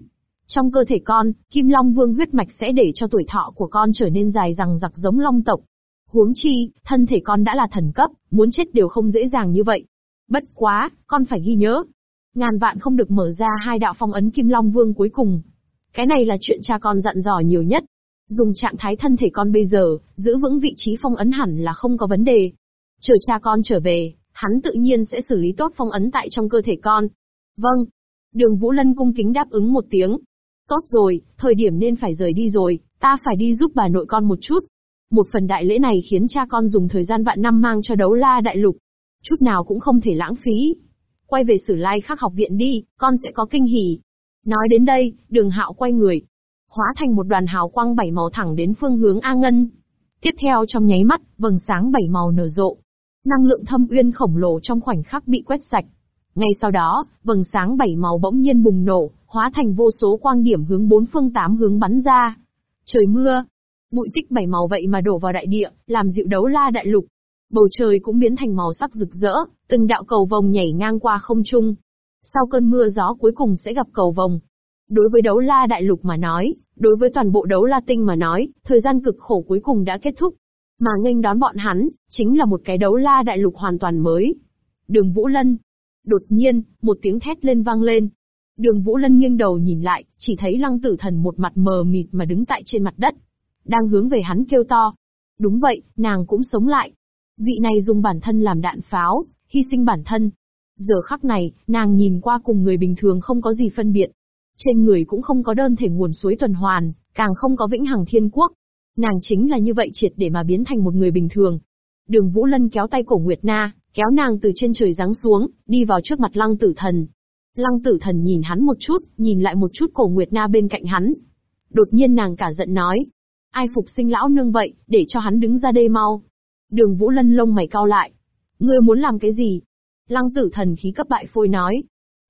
[SPEAKER 1] Trong cơ thể con, Kim Long Vương huyết mạch sẽ để cho tuổi thọ của con trở nên dài rằng giặc giống long tộc. Huống chi, thân thể con đã là thần cấp, muốn chết đều không dễ dàng như vậy. Bất quá, con phải ghi nhớ, Ngàn vạn không được mở ra hai đạo phong ấn Kim Long Vương cuối cùng. Cái này là chuyện cha con dặn dò nhiều nhất. Dùng trạng thái thân thể con bây giờ, giữ vững vị trí phong ấn hẳn là không có vấn đề. Chờ cha con trở về, hắn tự nhiên sẽ xử lý tốt phong ấn tại trong cơ thể con. Vâng. Đường Vũ Lân cung kính đáp ứng một tiếng. Tốt rồi, thời điểm nên phải rời đi rồi, ta phải đi giúp bà nội con một chút. Một phần đại lễ này khiến cha con dùng thời gian vạn năm mang cho đấu la đại lục. Chút nào cũng không thể lãng phí quay về sử lai khắc học viện đi, con sẽ có kinh hỉ. Nói đến đây, đường hạo quay người, hóa thành một đoàn hào quang bảy màu thẳng đến phương hướng A Ngân. Tiếp theo trong nháy mắt, vầng sáng bảy màu nở rộ. Năng lượng thâm uyên khổng lồ trong khoảnh khắc bị quét sạch. Ngay sau đó, vầng sáng bảy màu bỗng nhiên bùng nổ, hóa thành vô số quang điểm hướng bốn phương tám hướng bắn ra. Trời mưa, bụi tích bảy màu vậy mà đổ vào đại địa, làm dịu đấu la đại lục. Bầu trời cũng biến thành màu sắc rực rỡ, từng đạo cầu vồng nhảy ngang qua không trung. Sau cơn mưa gió cuối cùng sẽ gặp cầu vồng. Đối với đấu la đại lục mà nói, đối với toàn bộ đấu la tinh mà nói, thời gian cực khổ cuối cùng đã kết thúc. Mà nghênh đón bọn hắn, chính là một cái đấu la đại lục hoàn toàn mới. Đường Vũ Lân. Đột nhiên, một tiếng thét lên vang lên. Đường Vũ Lân nghiêng đầu nhìn lại, chỉ thấy lăng tử thần một mặt mờ mịt mà đứng tại trên mặt đất. Đang hướng về hắn kêu to. Đúng vậy, nàng cũng sống lại, Vị này dùng bản thân làm đạn pháo, hy sinh bản thân. Giờ khắc này, nàng nhìn qua cùng người bình thường không có gì phân biệt. Trên người cũng không có đơn thể nguồn suối tuần hoàn, càng không có vĩnh hằng thiên quốc. Nàng chính là như vậy triệt để mà biến thành một người bình thường. Đường Vũ Lân kéo tay cổ Nguyệt Na, kéo nàng từ trên trời giáng xuống, đi vào trước mặt lăng tử thần. Lăng tử thần nhìn hắn một chút, nhìn lại một chút cổ Nguyệt Na bên cạnh hắn. Đột nhiên nàng cả giận nói. Ai phục sinh lão nương vậy, để cho hắn đứng ra đây mau. Đường Vũ Lân lông mày cao lại. Ngươi muốn làm cái gì? Lăng tử thần khí cấp bại phôi nói.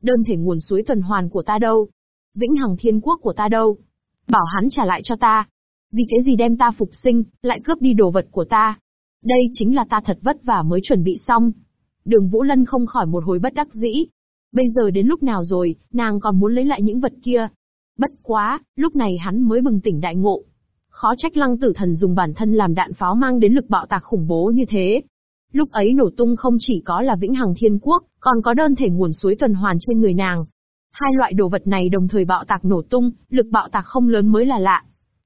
[SPEAKER 1] Đơn thể nguồn suối tuần hoàn của ta đâu? Vĩnh hằng thiên quốc của ta đâu? Bảo hắn trả lại cho ta. Vì cái gì đem ta phục sinh, lại cướp đi đồ vật của ta? Đây chính là ta thật vất vả mới chuẩn bị xong. Đường Vũ Lân không khỏi một hồi bất đắc dĩ. Bây giờ đến lúc nào rồi, nàng còn muốn lấy lại những vật kia. Bất quá, lúc này hắn mới bừng tỉnh đại ngộ, Khó trách lăng tử thần dùng bản thân làm đạn pháo mang đến lực bạo tạc khủng bố như thế. Lúc ấy nổ tung không chỉ có là vĩnh hằng thiên quốc, còn có đơn thể nguồn suối tuần hoàn trên người nàng. Hai loại đồ vật này đồng thời bạo tạc nổ tung, lực bạo tạc không lớn mới là lạ.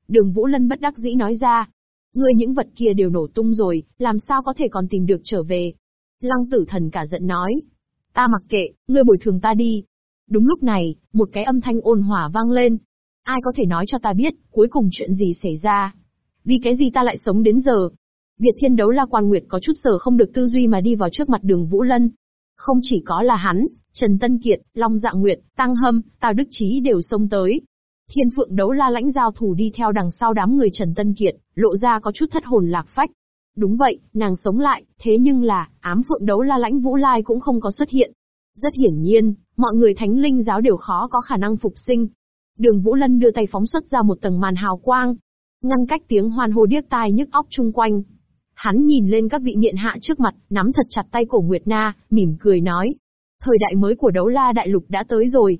[SPEAKER 1] Đường Vũ Lân bất đắc dĩ nói ra. Ngươi những vật kia đều nổ tung rồi, làm sao có thể còn tìm được trở về? Lăng tử thần cả giận nói. Ta mặc kệ, ngươi bồi thường ta đi. Đúng lúc này, một cái âm thanh ôn hòa vang lên. Ai có thể nói cho ta biết, cuối cùng chuyện gì xảy ra? Vì cái gì ta lại sống đến giờ? Việt Thiên Đấu La Quan Nguyệt có chút sở không được tư duy mà đi vào trước mặt đường Vũ Lân. Không chỉ có là hắn, Trần Tân Kiệt, Long Dạ Nguyệt, Tăng Hâm, Tào Đức Chí đều xông tới. Thiên Phượng Đấu La lãnh giao thủ đi theo đằng sau đám người Trần Tân Kiệt, lộ ra có chút thất hồn lạc phách. Đúng vậy, nàng sống lại, thế nhưng là, ám Phượng Đấu La lãnh Vũ Lai cũng không có xuất hiện. Rất hiển nhiên, mọi người thánh linh giáo đều khó có khả năng phục sinh. Đường Vũ Lân đưa tay phóng xuất ra một tầng màn hào quang, ngăn cách tiếng hoan hô điếc tai nhức óc chung quanh. Hắn nhìn lên các vị miện hạ trước mặt, nắm thật chặt tay cổ Nguyệt Na, mỉm cười nói. Thời đại mới của đấu la đại lục đã tới rồi,